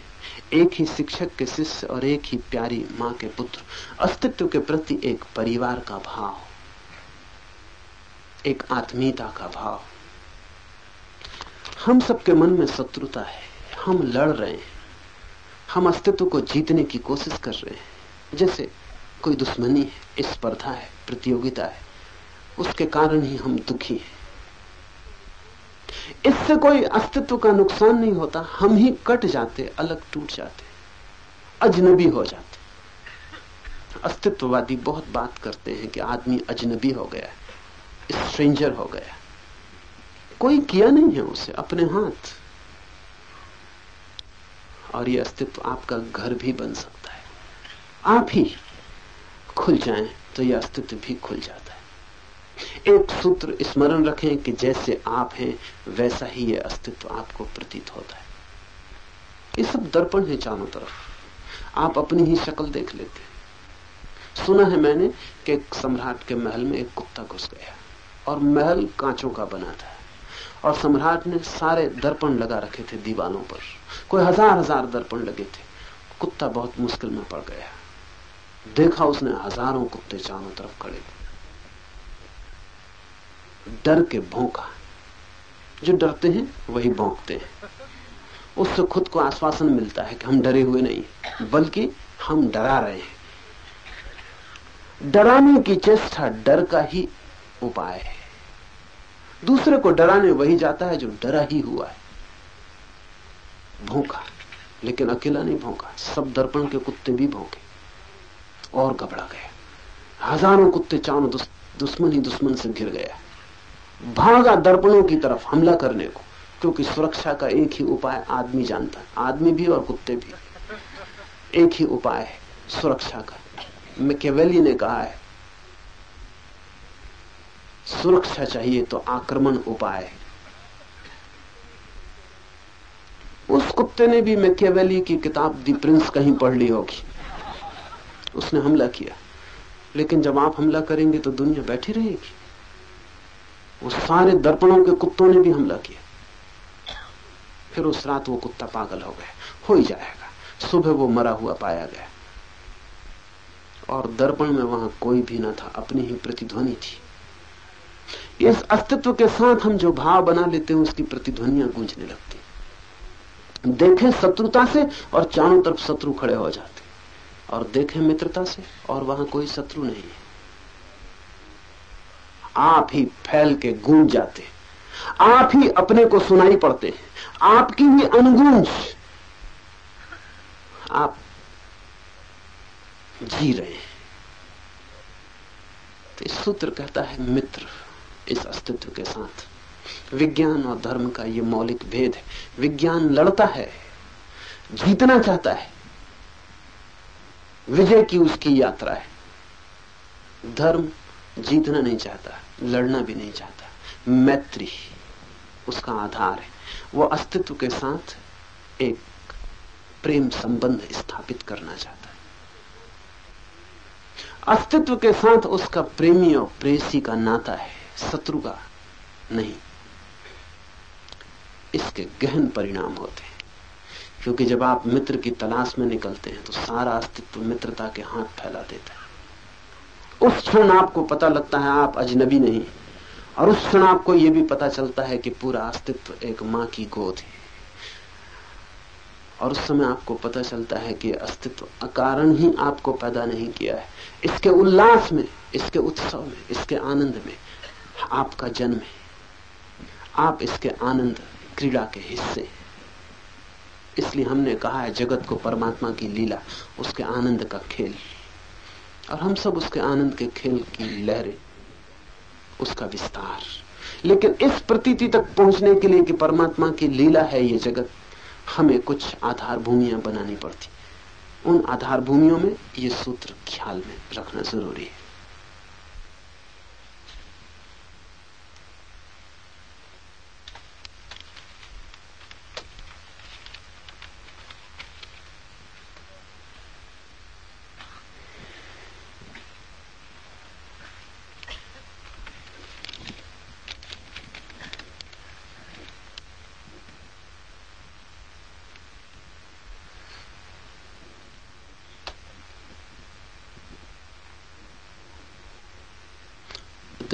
[SPEAKER 1] एक ही शिक्षक के शिष्य और एक ही प्यारी माँ के पुत्र, अस्तित्व के प्रति एक परिवार का भाव, एक आत्मीयता का भाव। हम सबके मन में शत्रुता है, हम लड़ रहे हैं, हम अस्तित्व को जीतने की कोशिश कर रहे हैं। जैसे कोई दुश्मनी है, स्पर्धा है, प्रतियोगिता है, उसके कारण ही हम दुखी हैं। इससे कोई अस्तित्व का नुकसान नहीं होता। हम ही कट जाते, अलग टूट जाते, अजनबी हो जाते। अस्तित्ववादी बहुत बात करते हैं कि आदमी अजनबी हो गया, स्ट्रेंजर हो गया। कोई किया नहीं है उसे, अपने हाथ। और यह अस्तित्व आपका घर भी बन सकता है। आप ही खुल जाएँ तो यह अस्तित्व भी खुल जाता है। एक सूत्र स्मरण रखें कि जैसे आप हैं, वैसा ही यह अस्तित्व आपको प्रतीत होता है। ये सब दर्पण है चारों तरफ़। आप अपनी ही शक्ल देख लेते हैं। सुना है मैंने कि सम्राट के महल में एक कुत्ता घुस गया और महल कांचों का बना था। और सम्राट ने सारे दर्पण लगा रखे थे दीवानों पर। कोई हज़ार हज़ार दर्पण लगे थे। कुत्ता बहुत मुश्किल में पड़ गया। देखा उसने हज़ारों कुत्ते चारों तरफ़ खड़े। डर के भौंका जो डरते हैं, वही भोंकते हैं। उससे खुद को आश्वासन मिलता है कि हम डरे हुए नहीं बल्कि हम डरा रहे हैं। डराने की चेष्टा डर का ही उपाय है। दूसरे को डराने वही जाता है जो डरा ही हुआ है। भौंका लेकिन अकेला नहीं भौंका सब दर्पण के कुत्ते भी भौंके और घबरा गए हज़ारों कुत्ते चारों दुश्मन ही दुश्मन से घिर गया। भागा दर्पणों की तरफ़ हमला करने को, क्योंकि सुरक्षा का एक ही उपाय आदमी जानता है। आदमी भी और कुत्ते भी। एक ही उपाय है सुरक्षा का। मैकेवेली ने कहा है, सुरक्षा चाहिए तो आक्रमण उपाय है। उस कुत्ते ने भी मैकेवेली की किताब दी प्रिंस कहीं पढ़ ली होगी। उसने हमला किया। लेकिन जब आप हमला करेंगे तो दुनिया बैठी रहेगी। वो सारे दर्पणों के कुत्तों ने भी हमला किया। फिर उस रात वो कुत्ता पागल हो गया। हो ही जाएगा। सुबह वो मरा हुआ पाया गया। और दर्पण में वहाँ कोई भी ना था, अपनी ही प्रतिध्वनि थी। इस अस्तित्व के साथ हम जो भाव बना लेते हैं, उसकी प्रतिध्वनियाँ गूंजने लगती। देखें शत्रुता से और चारों तरफ़ शत्रु खड़े हो जाते। और देखें मित्रता से, और वहाँ कोई शत्रु नहीं है। आप ही फैल के गूंज जाते आप ही अपने को सुनाई पड़ते हैं। आपकी ही अनुगूंज। आप जी रहे हैं। तो इस सूत्र कहता है मित्र, इस अस्तित्व के साथ। विज्ञान और धर्म का यह मौलिक भेद है। विज्ञान लड़ता है, जीतना चाहता है। विजय की उसकी यात्रा है। धर्म जीतना नहीं चाहता। लड़ना भी नहीं चाहता। मैत्री उसका आधार है। वो अस्तित्व के साथ एक प्रेम संबंध स्थापित करना चाहता है। अस्तित्व के साथ उसका प्रेमी और प्रेसी का नाता है शत्रु का नहीं। इसके गहन परिणाम होते हैं। क्योंकि जब आप मित्र की तलाश में निकलते हैं तो सारा अस्तित्व मित्रता के हाथ फैला देता है। उस क्षण आपको पता लगता है आप अजनबी नहीं। और उस क्षण आपको यह भी पता चलता है कि पूरा अस्तित्व एक माँ की गोद है। और उस समय आपको पता चलता है कि अस्तित्व अकारण ही आपको पैदा नहीं किया है। इसके उल्लास में, इसके उत्सव में, इसके आनंद में आपका जन्म है। आप इसके आनंद क्रीड़ा के हिस्से इसलिए हमने कहा है जगत को परमात्मा की लीला, उसके आनंद का खेल। और हम सब उसके आनंद के खेल की लहरें, उसका विस्तार। लेकिन इस प्रतीति तक पहुँचने के लिए कि परमात्मा की लीला है ये जगत, हमें कुछ आधार भूमियाँ बनानी पड़ती। उन आधार भूमियों में ये सूत्र ख्याल में रखना ज़रूरी है।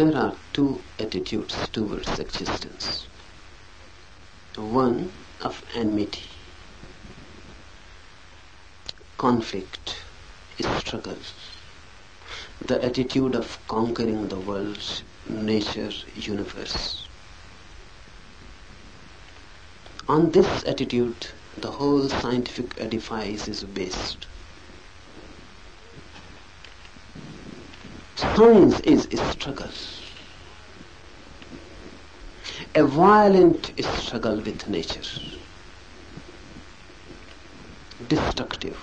[SPEAKER 1] There are two attitudes towards existence. One of enmity, conflict, struggle. The attitude of conquering the world, nature, universe. On this attitude, the whole scientific edifice is based. Science is struggle. A violent struggle with nature. Destructive.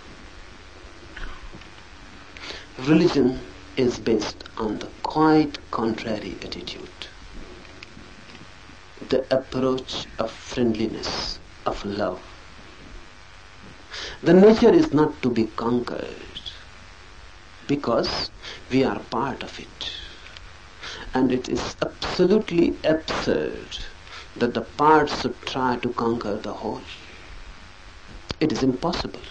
[SPEAKER 1] Religion is based on the quite contrary attitude. The approach of friendliness, of love. The nature is not to be conquered because we are part of it. And it is absolutely absurd that the parts should try to conquer the whole. It is impossible.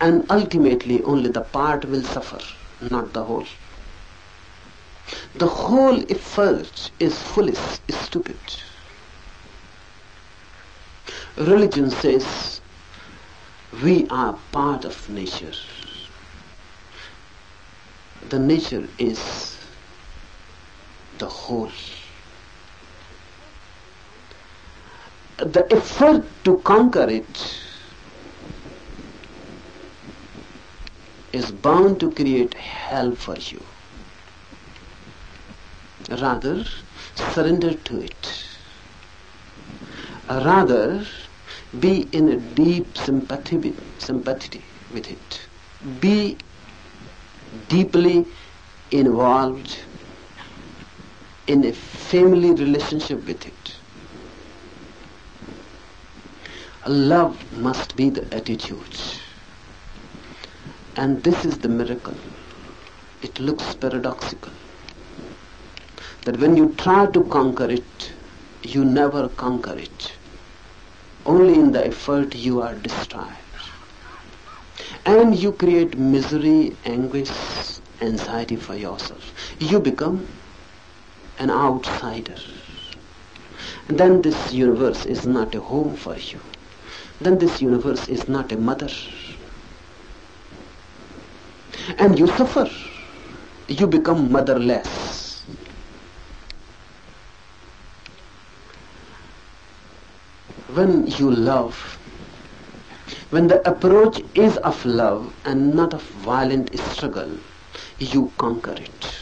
[SPEAKER 1] And ultimately only the part will suffer, not the whole. The whole effort is foolish, stupid. Religion says we are part of nature the nature is the whole. The effort to conquer it is bound to create hell for you. Rather, surrender to it. Rather, be in a deep sympathy with, sympathy with it. Be deeply involved in a family relationship with it. Love must be the attitude. And this is the miracle. It looks paradoxical. That when you try to conquer it, you never conquer it. Only in the effort you are destroyed and you create misery, anguish, anxiety for yourself. You become an outsider. And then this universe is not a home for you. Then this universe is not a mother. And you suffer. You become motherless. When you love, when the approach is of love and not of violent struggle, you conquer it.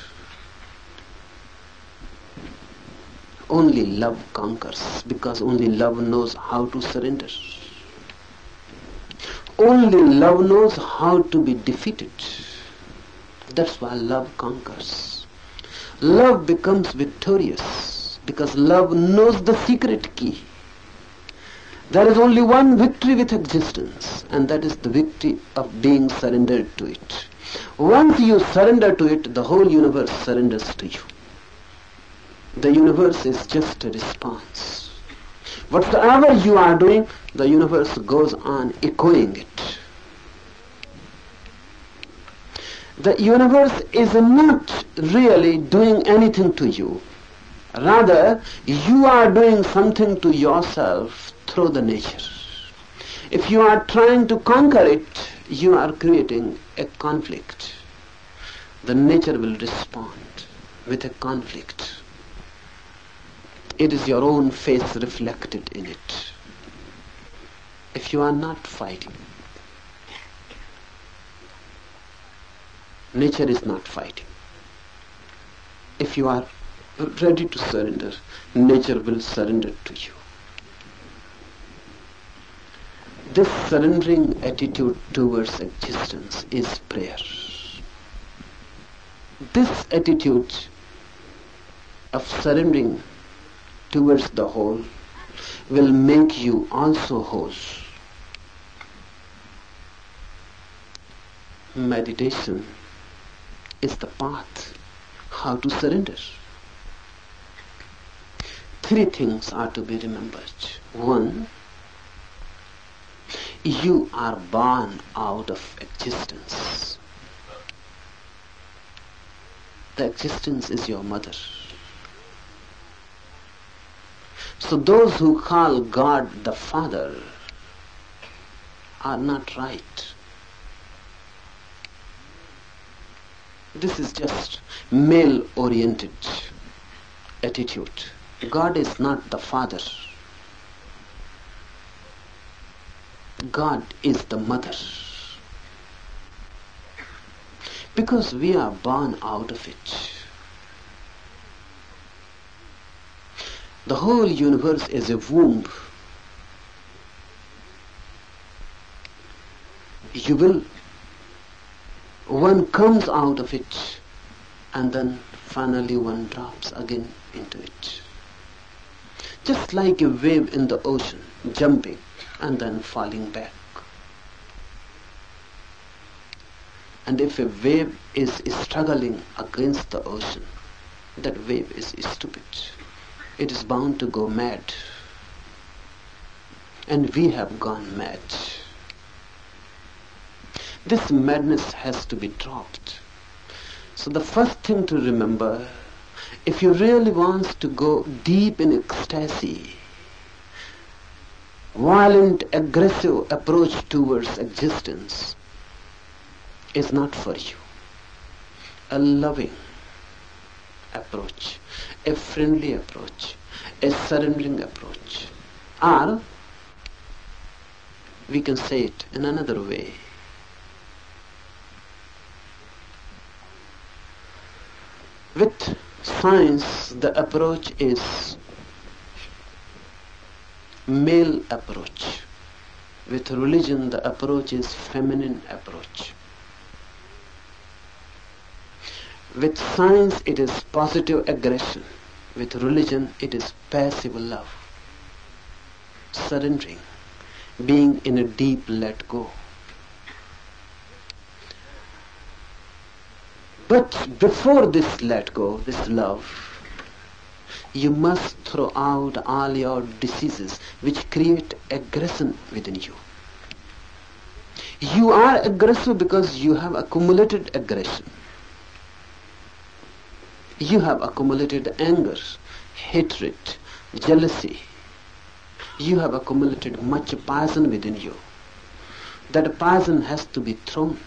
[SPEAKER 1] Only love conquers because only love knows how to surrender. Only love knows how to be defeated. That's why love conquers. Love becomes victorious because love knows the secret key. There is only one victory with existence, and that is the victory of being surrendered to it. Once you surrender to it, the whole universe surrenders to you. The universe is just a response. Whatever you are doing, the universe goes on echoing it. The universe is not really doing anything to you. Rather, you are doing something to yourself through the nature. If you are trying to conquer it, you are creating a conflict. The nature will respond with a conflict. it is your own face reflected in it. If you are not fighting, nature is not fighting. If you are ready to surrender, nature will surrender to you. This surrendering attitude towards existence is prayer. This attitude of surrendering towards the whole will make you also whole. Meditation is the path how to surrender. Three things are to be remembered. One, you are born out of existence. The existence is your mother. So those who call God the Father are not right. This is just male oriented attitude. God is not the Father. God is the mother. Because we are born out of it. The whole universe is a womb. You will, one comes out of it and then finally one drops again into it. Just like a wave in the ocean, jumping and then falling back. And if a wave is struggling against the ocean, that wave is stupid. It is bound to go mad. And we have gone mad. This madness has to be dropped. So the first thing to remember, if you really want to go deep in ecstasy, violent, aggressive approach towards existence is not for you. A loving approach, a friendly approach, a surrendering approach. Or we can say it in another way. With science, the approach is male approach. With religion, the approach is feminine approach. With science, it is positive aggression. With religion, it is passive love. Surrendering, being in a deep let go. But before this let go, this love, you must throw out all your diseases which create aggression within you. You are aggressive because you have accumulated aggression. You have accumulated anger, hatred, jealousy. You have accumulated much poison within you. That poison has to be thrown.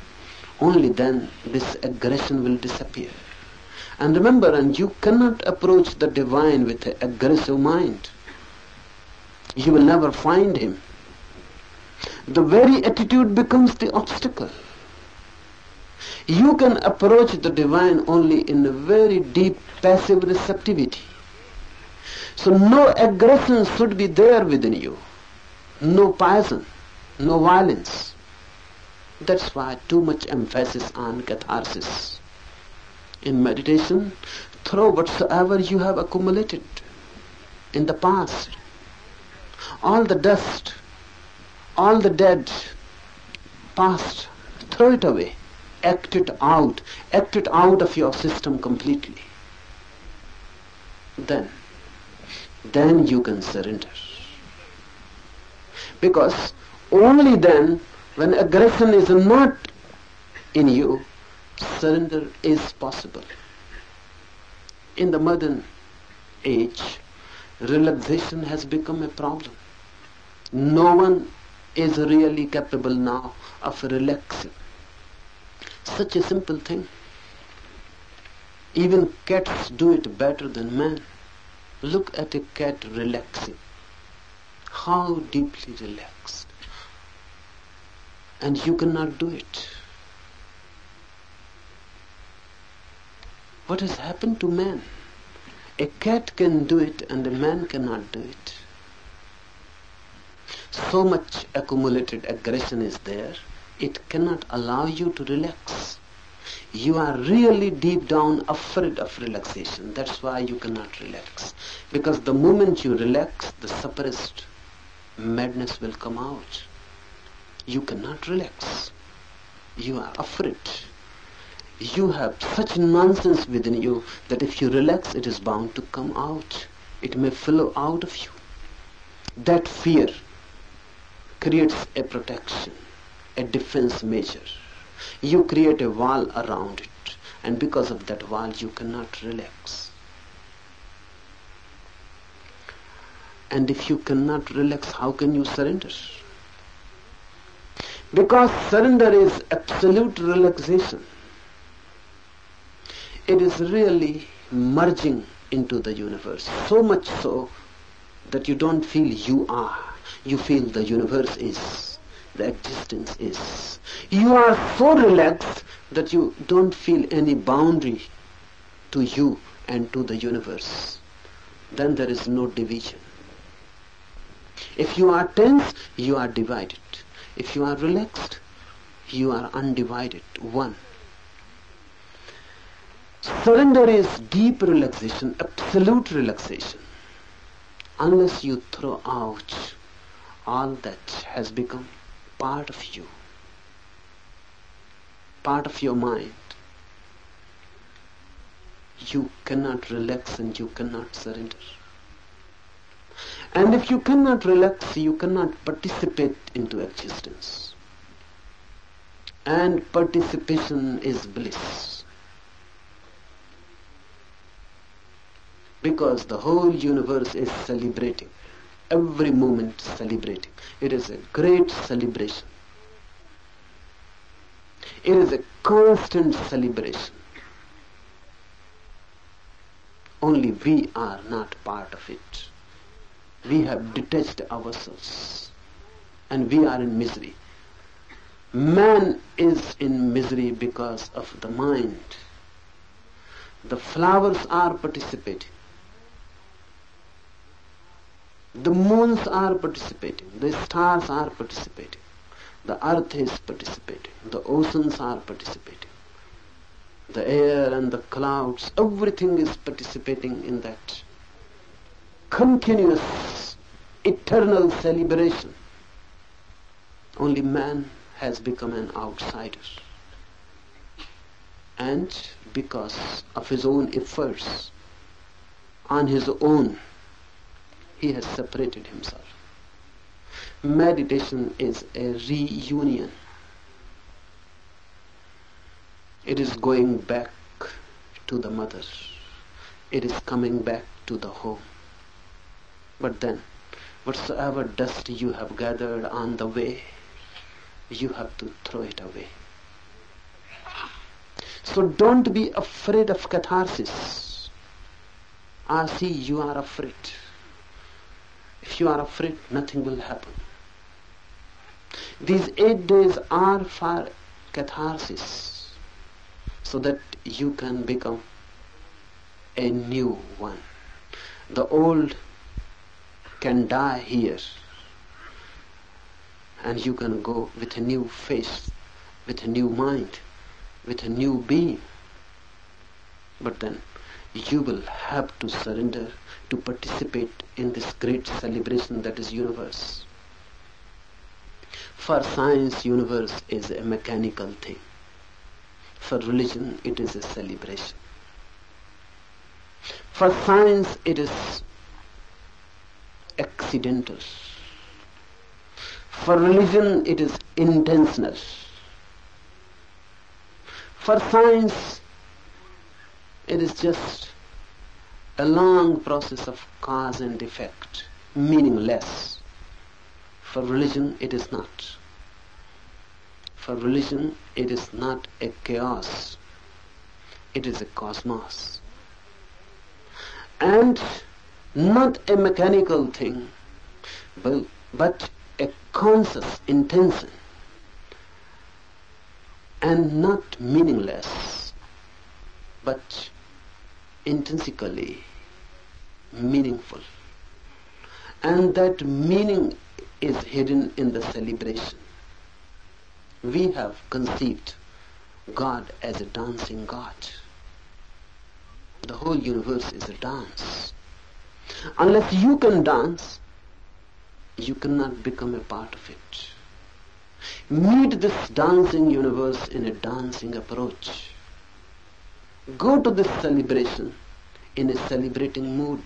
[SPEAKER 1] Only then this aggression will disappear. And remember, and you cannot approach the divine with an aggressive mind. You will never find him. The very attitude becomes the obstacle. You can approach the divine only in a very deep passive receptivity. So no aggression should be there within you. No poison, no violence. That's why too much emphasis on catharsis in meditation, throw whatsoever you have accumulated in the past. All the dust, all the dead past, throw it away. Act it out. Act it out of your system completely. Then, then you can surrender. Because only then, when aggression is not in you, surrender is possible. In the modern age, relaxation has become a problem. No one is really capable now of relaxing. Such a simple thing. Even cats do it better than men. Look at a cat relaxing. How deeply relaxed. And you cannot do it. What has happened to man? A cat can do it and a man cannot do it. So much accumulated aggression is there, it cannot allow you to relax. You are really deep down afraid of relaxation. That's why you cannot relax. Because the moment you relax, the suppressed madness will come out. You cannot relax. You are afraid you have such nonsense within you that if you relax, it is bound to come out. It may flow out of you. That fear creates a protection, a defense measure. You create a wall around it, and because of that wall, you cannot relax. And if you cannot relax, how can you surrender? Because surrender is absolute relaxation it is really merging into the universe. So much so that you don't feel you are. You feel the universe is. The existence is. You are so relaxed that you don't feel any boundary to you and to the universe. Then there is no division. If you are tense, you are divided. If you are relaxed, you are undivided, one. Surrender is deep relaxation, absolute relaxation. Unless you throw out all that has become part of you, part of your mind, you cannot relax and you cannot surrender. And if you cannot relax, you cannot participate into existence. And participation is bliss. because the whole universe is celebrating. Every moment celebrating. It is a great celebration. It is a constant celebration. Only we are not part of it we have detached ourselves and we are in misery. Man is in misery because of the mind. The flowers are participating. The moons are participating, the stars are participating, the earth is participating, the oceans are participating, the air and the clouds, everything is participating in that continuous, eternal celebration. Only man has become an outsider. And because of his own efforts, on his own, he has separated himself. Meditation is a reunion. It is going back to the mother. It is coming back to the home. But then, whatsoever dust you have gathered on the way, you have to throw it away. So don't be afraid of catharsis. I see, you are afraid. If you are afraid, nothing will happen. These eight days are for catharsis, so that you can become a new one. The old can die here, and you can go with a new face, with a new mind, with a new being. But then you will have to surrender to participate in this great celebration that is universe. For science, universe is a mechanical thing. For religion, it is a celebration. For science, it is accidental. For religion, it is intenseness. For science, it is just a long process of cause and effect, meaningless. For religion, it is not. For religion, it is not a chaos, it is a cosmos. And not a mechanical thing, but, but a conscious intention and not meaningless, but intrinsically meaningful. And that meaning is hidden in the celebration. We have conceived God as a dancing God. The whole universe is a dance. Unless you can dance, you cannot become a part of it. Meet this dancing universe in a dancing approach. Go to this celebration in a celebrating mood.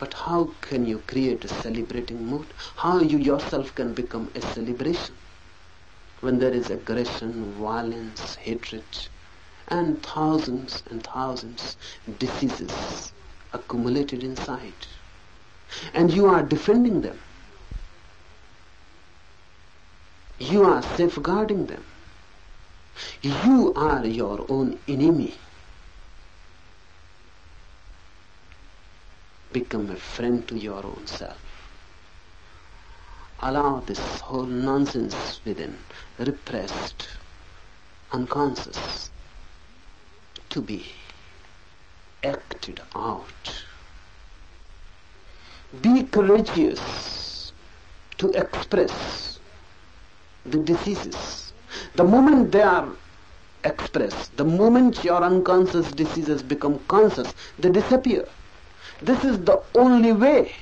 [SPEAKER 1] But how can you create a celebrating mood? How you yourself can become a celebration? When there is aggression, violence, hatred, and thousands and thousands diseases accumulated inside. And you are defending them. You are safeguarding them. You are your own enemy. Become a friend to your own self. Allow this whole nonsense within, repressed, unconscious, to be acted out. Be courageous to express the diseases. The moment they are expressed, the moment your unconscious diseases become conscious, they disappear. This is the only way.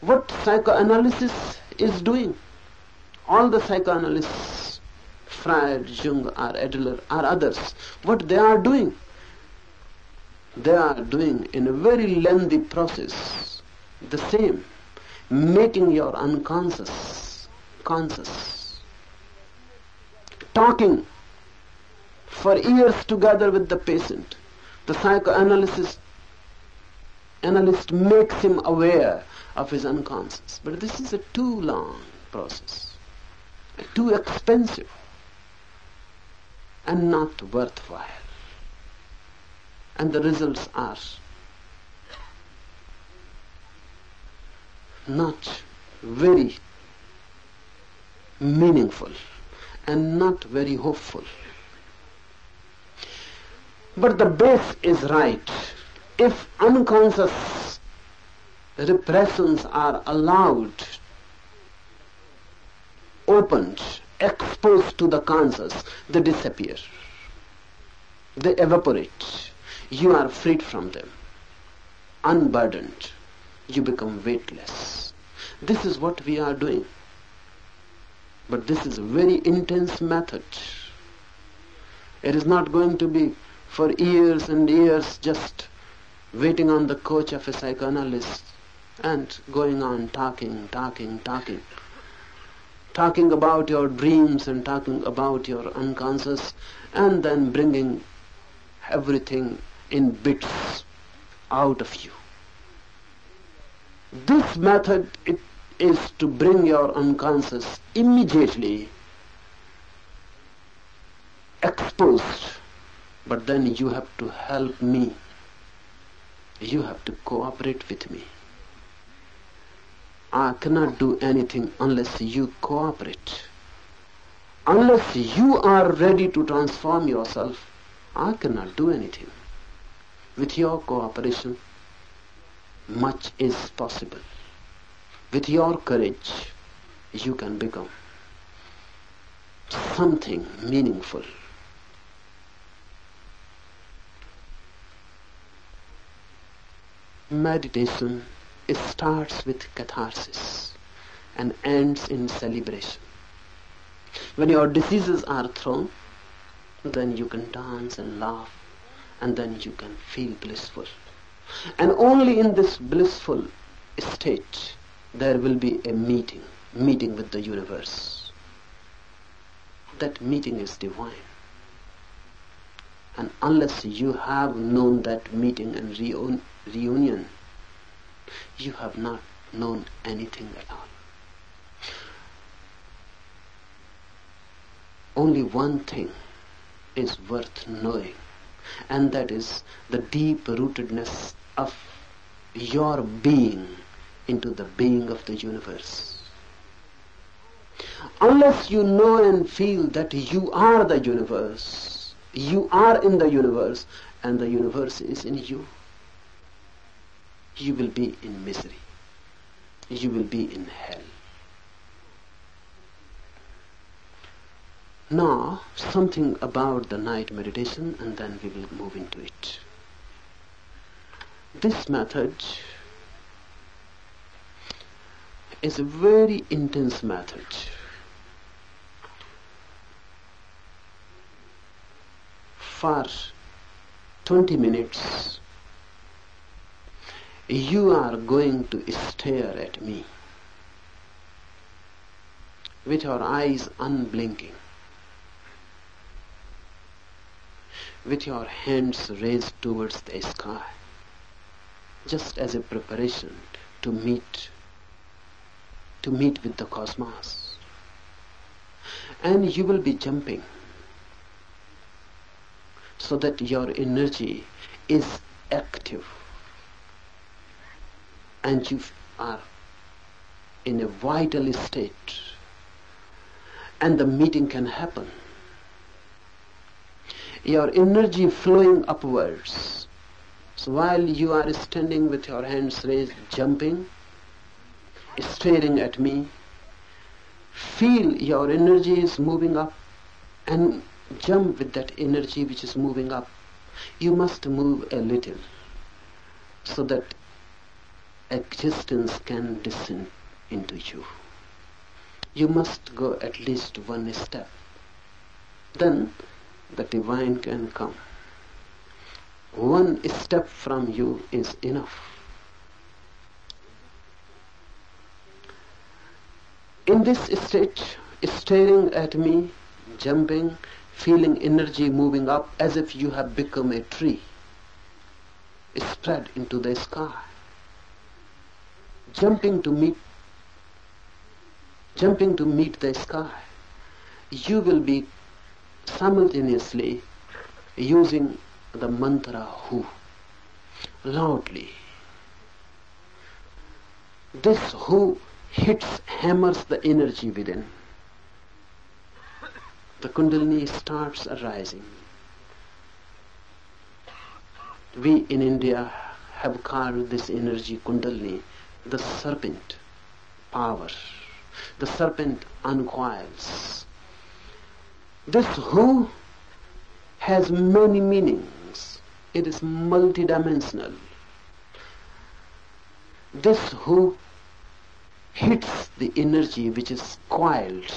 [SPEAKER 1] What psychoanalysis is doing. All the psychoanalysts, Freud, Jung, or Adler, or others, what they are doing, they are doing in a very lengthy process the same, making your unconscious conscious. Talking for years together with the patient. The psychoanalyst analyst makes him aware of his unconscious. But this is a too long process, too expensive, and not worthwhile. And the results are not very meaningful and not very hopeful. But the base is right. If unconscious repressions are allowed, opened, exposed to the conscious, they disappear. They evaporate. You are freed from them, unburdened you become weightless. This is what we are doing. But this is a very intense method. It is not going to be for years and years just waiting on the coach of a psychoanalyst and going on talking, talking, talking. Talking about your dreams and talking about your unconscious and then bringing everything in bits out of you. This method it is to bring your unconscious immediately exposed. But then you have to help me. You have to cooperate with me. I cannot do anything unless you cooperate. Unless you are ready to transform yourself, I cannot do anything. With your cooperation, much is possible. With your courage, you can become something meaningful. Meditation it starts with catharsis and ends in celebration. When your diseases are thrown, then you can dance and laugh and then you can feel blissful. And only in this blissful state there will be a meeting, meeting with the universe. That meeting is divine. And unless you have known that meeting and reunion, you have not known anything at all. Only one thing is worth knowing, and that is the deep rootedness of your being into the being of the universe. Unless you know and feel that you are the universe, you are in the universe, and the universe is in you, you will be in misery. You will be in hell. Now, something about the night meditation, and then we will move into it. This method is a very intense method. For 20 minutes, you are going to stare at me with your eyes unblinking, with your hands raised towards the sky, just as a preparation to meet to meet with the cosmos. And you will be jumping so that your energy is active and you are in a vital state and the meeting can happen. Your energy flowing upwards. So while you are standing with your hands raised, jumping, staring at me, feel your energy is moving up and jump with that energy which is moving up. You must move a little so that existence can descend into you. You must go at least one step. Then the divine can come. One step from you is enough. In this state, staring at me, jumping, feeling energy moving up as if you have become a tree, spread into the sky jumping to meet jumping to meet the sky you will be simultaneously using the mantra who loudly this who hits hammers the energy within the kundalini starts arising we in india have called this energy kundalini the serpent power. The serpent uncoils. This who has many meanings. It is multidimensional. This who hits the energy which is coiled.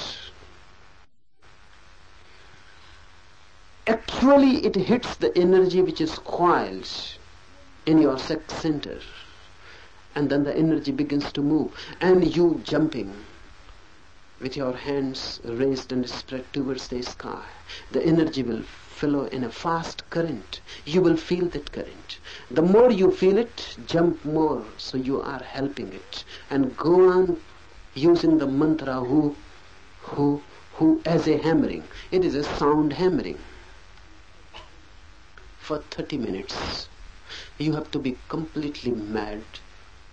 [SPEAKER 1] Actually, it hits the energy which is coiled in your sex center and then the energy begins to move and you jumping with your hands raised and spread towards the sky the energy will flow in a fast current. You will feel that current. The more you feel it jump more so you are helping it. And go on using the mantra who who who as a hammering. It is a sound hammering. For 30 minutes you have to be completely mad.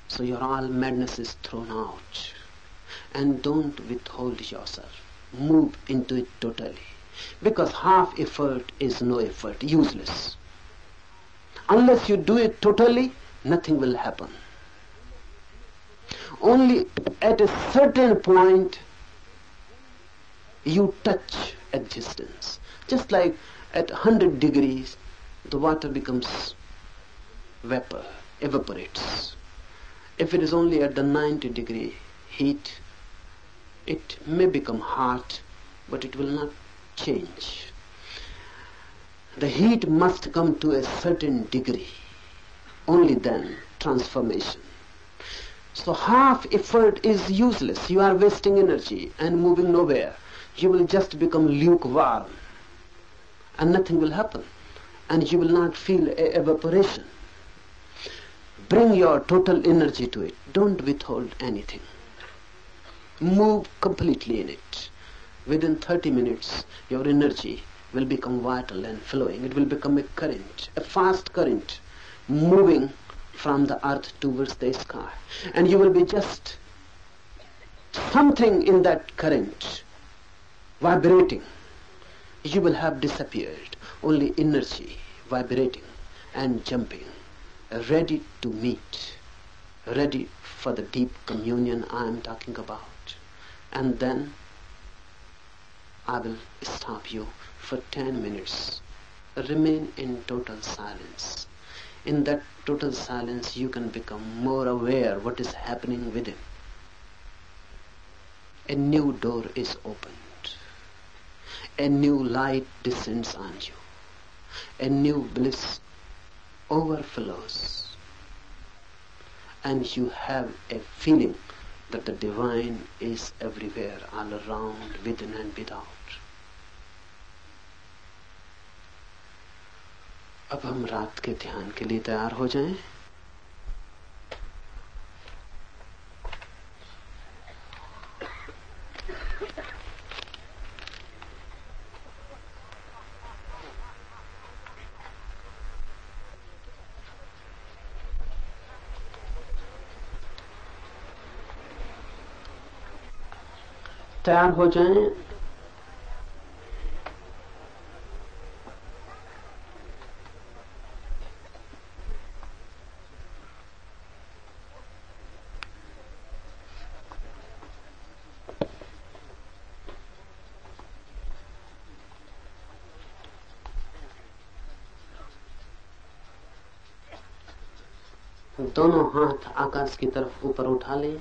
[SPEAKER 1] So your all madness is thrown out. And don't withhold yourself. Move into it totally. Because half effort is no effort, useless. Unless you do it totally, nothing will happen. Only at a certain point you touch existence. Just like at 100 degrees, the water becomes vapor, evaporates. If it is only at the 90 degree heat, it may become hot, but it will not change. The heat must come to a certain degree. Only then transformation. So half effort is useless. You are wasting energy and moving nowhere. You will just become lukewarm and nothing will happen. And you will not feel evaporation. Bring your total energy to it. Don't withhold anything. Move completely in it. Within 30 minutes, your energy will become vital and flowing. It will become a current, a fast current, moving from the earth towards the sky. And you will be just something in that current vibrating. You will have disappeared. Only energy vibrating and jumping, ready to meet, ready for the deep communion I am talking about. And then I will stop you for 10 minutes. Remain in total silence. In that total silence, you can become more aware what is happening within. A new door is opened. A new light descends on you. A new bliss overflows. And you have a feeling that the divine is everywhere, all around, within and without. अब हम रात के ध्यान के लिए तैयार हो जाएँ। तैयार हो जाएँ। दोनों हाथ आकाश की तरफ़ ऊपर उठा लें।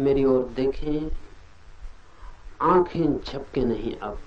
[SPEAKER 1] मेरी ओर देखें आँखें झपके नहीं अब।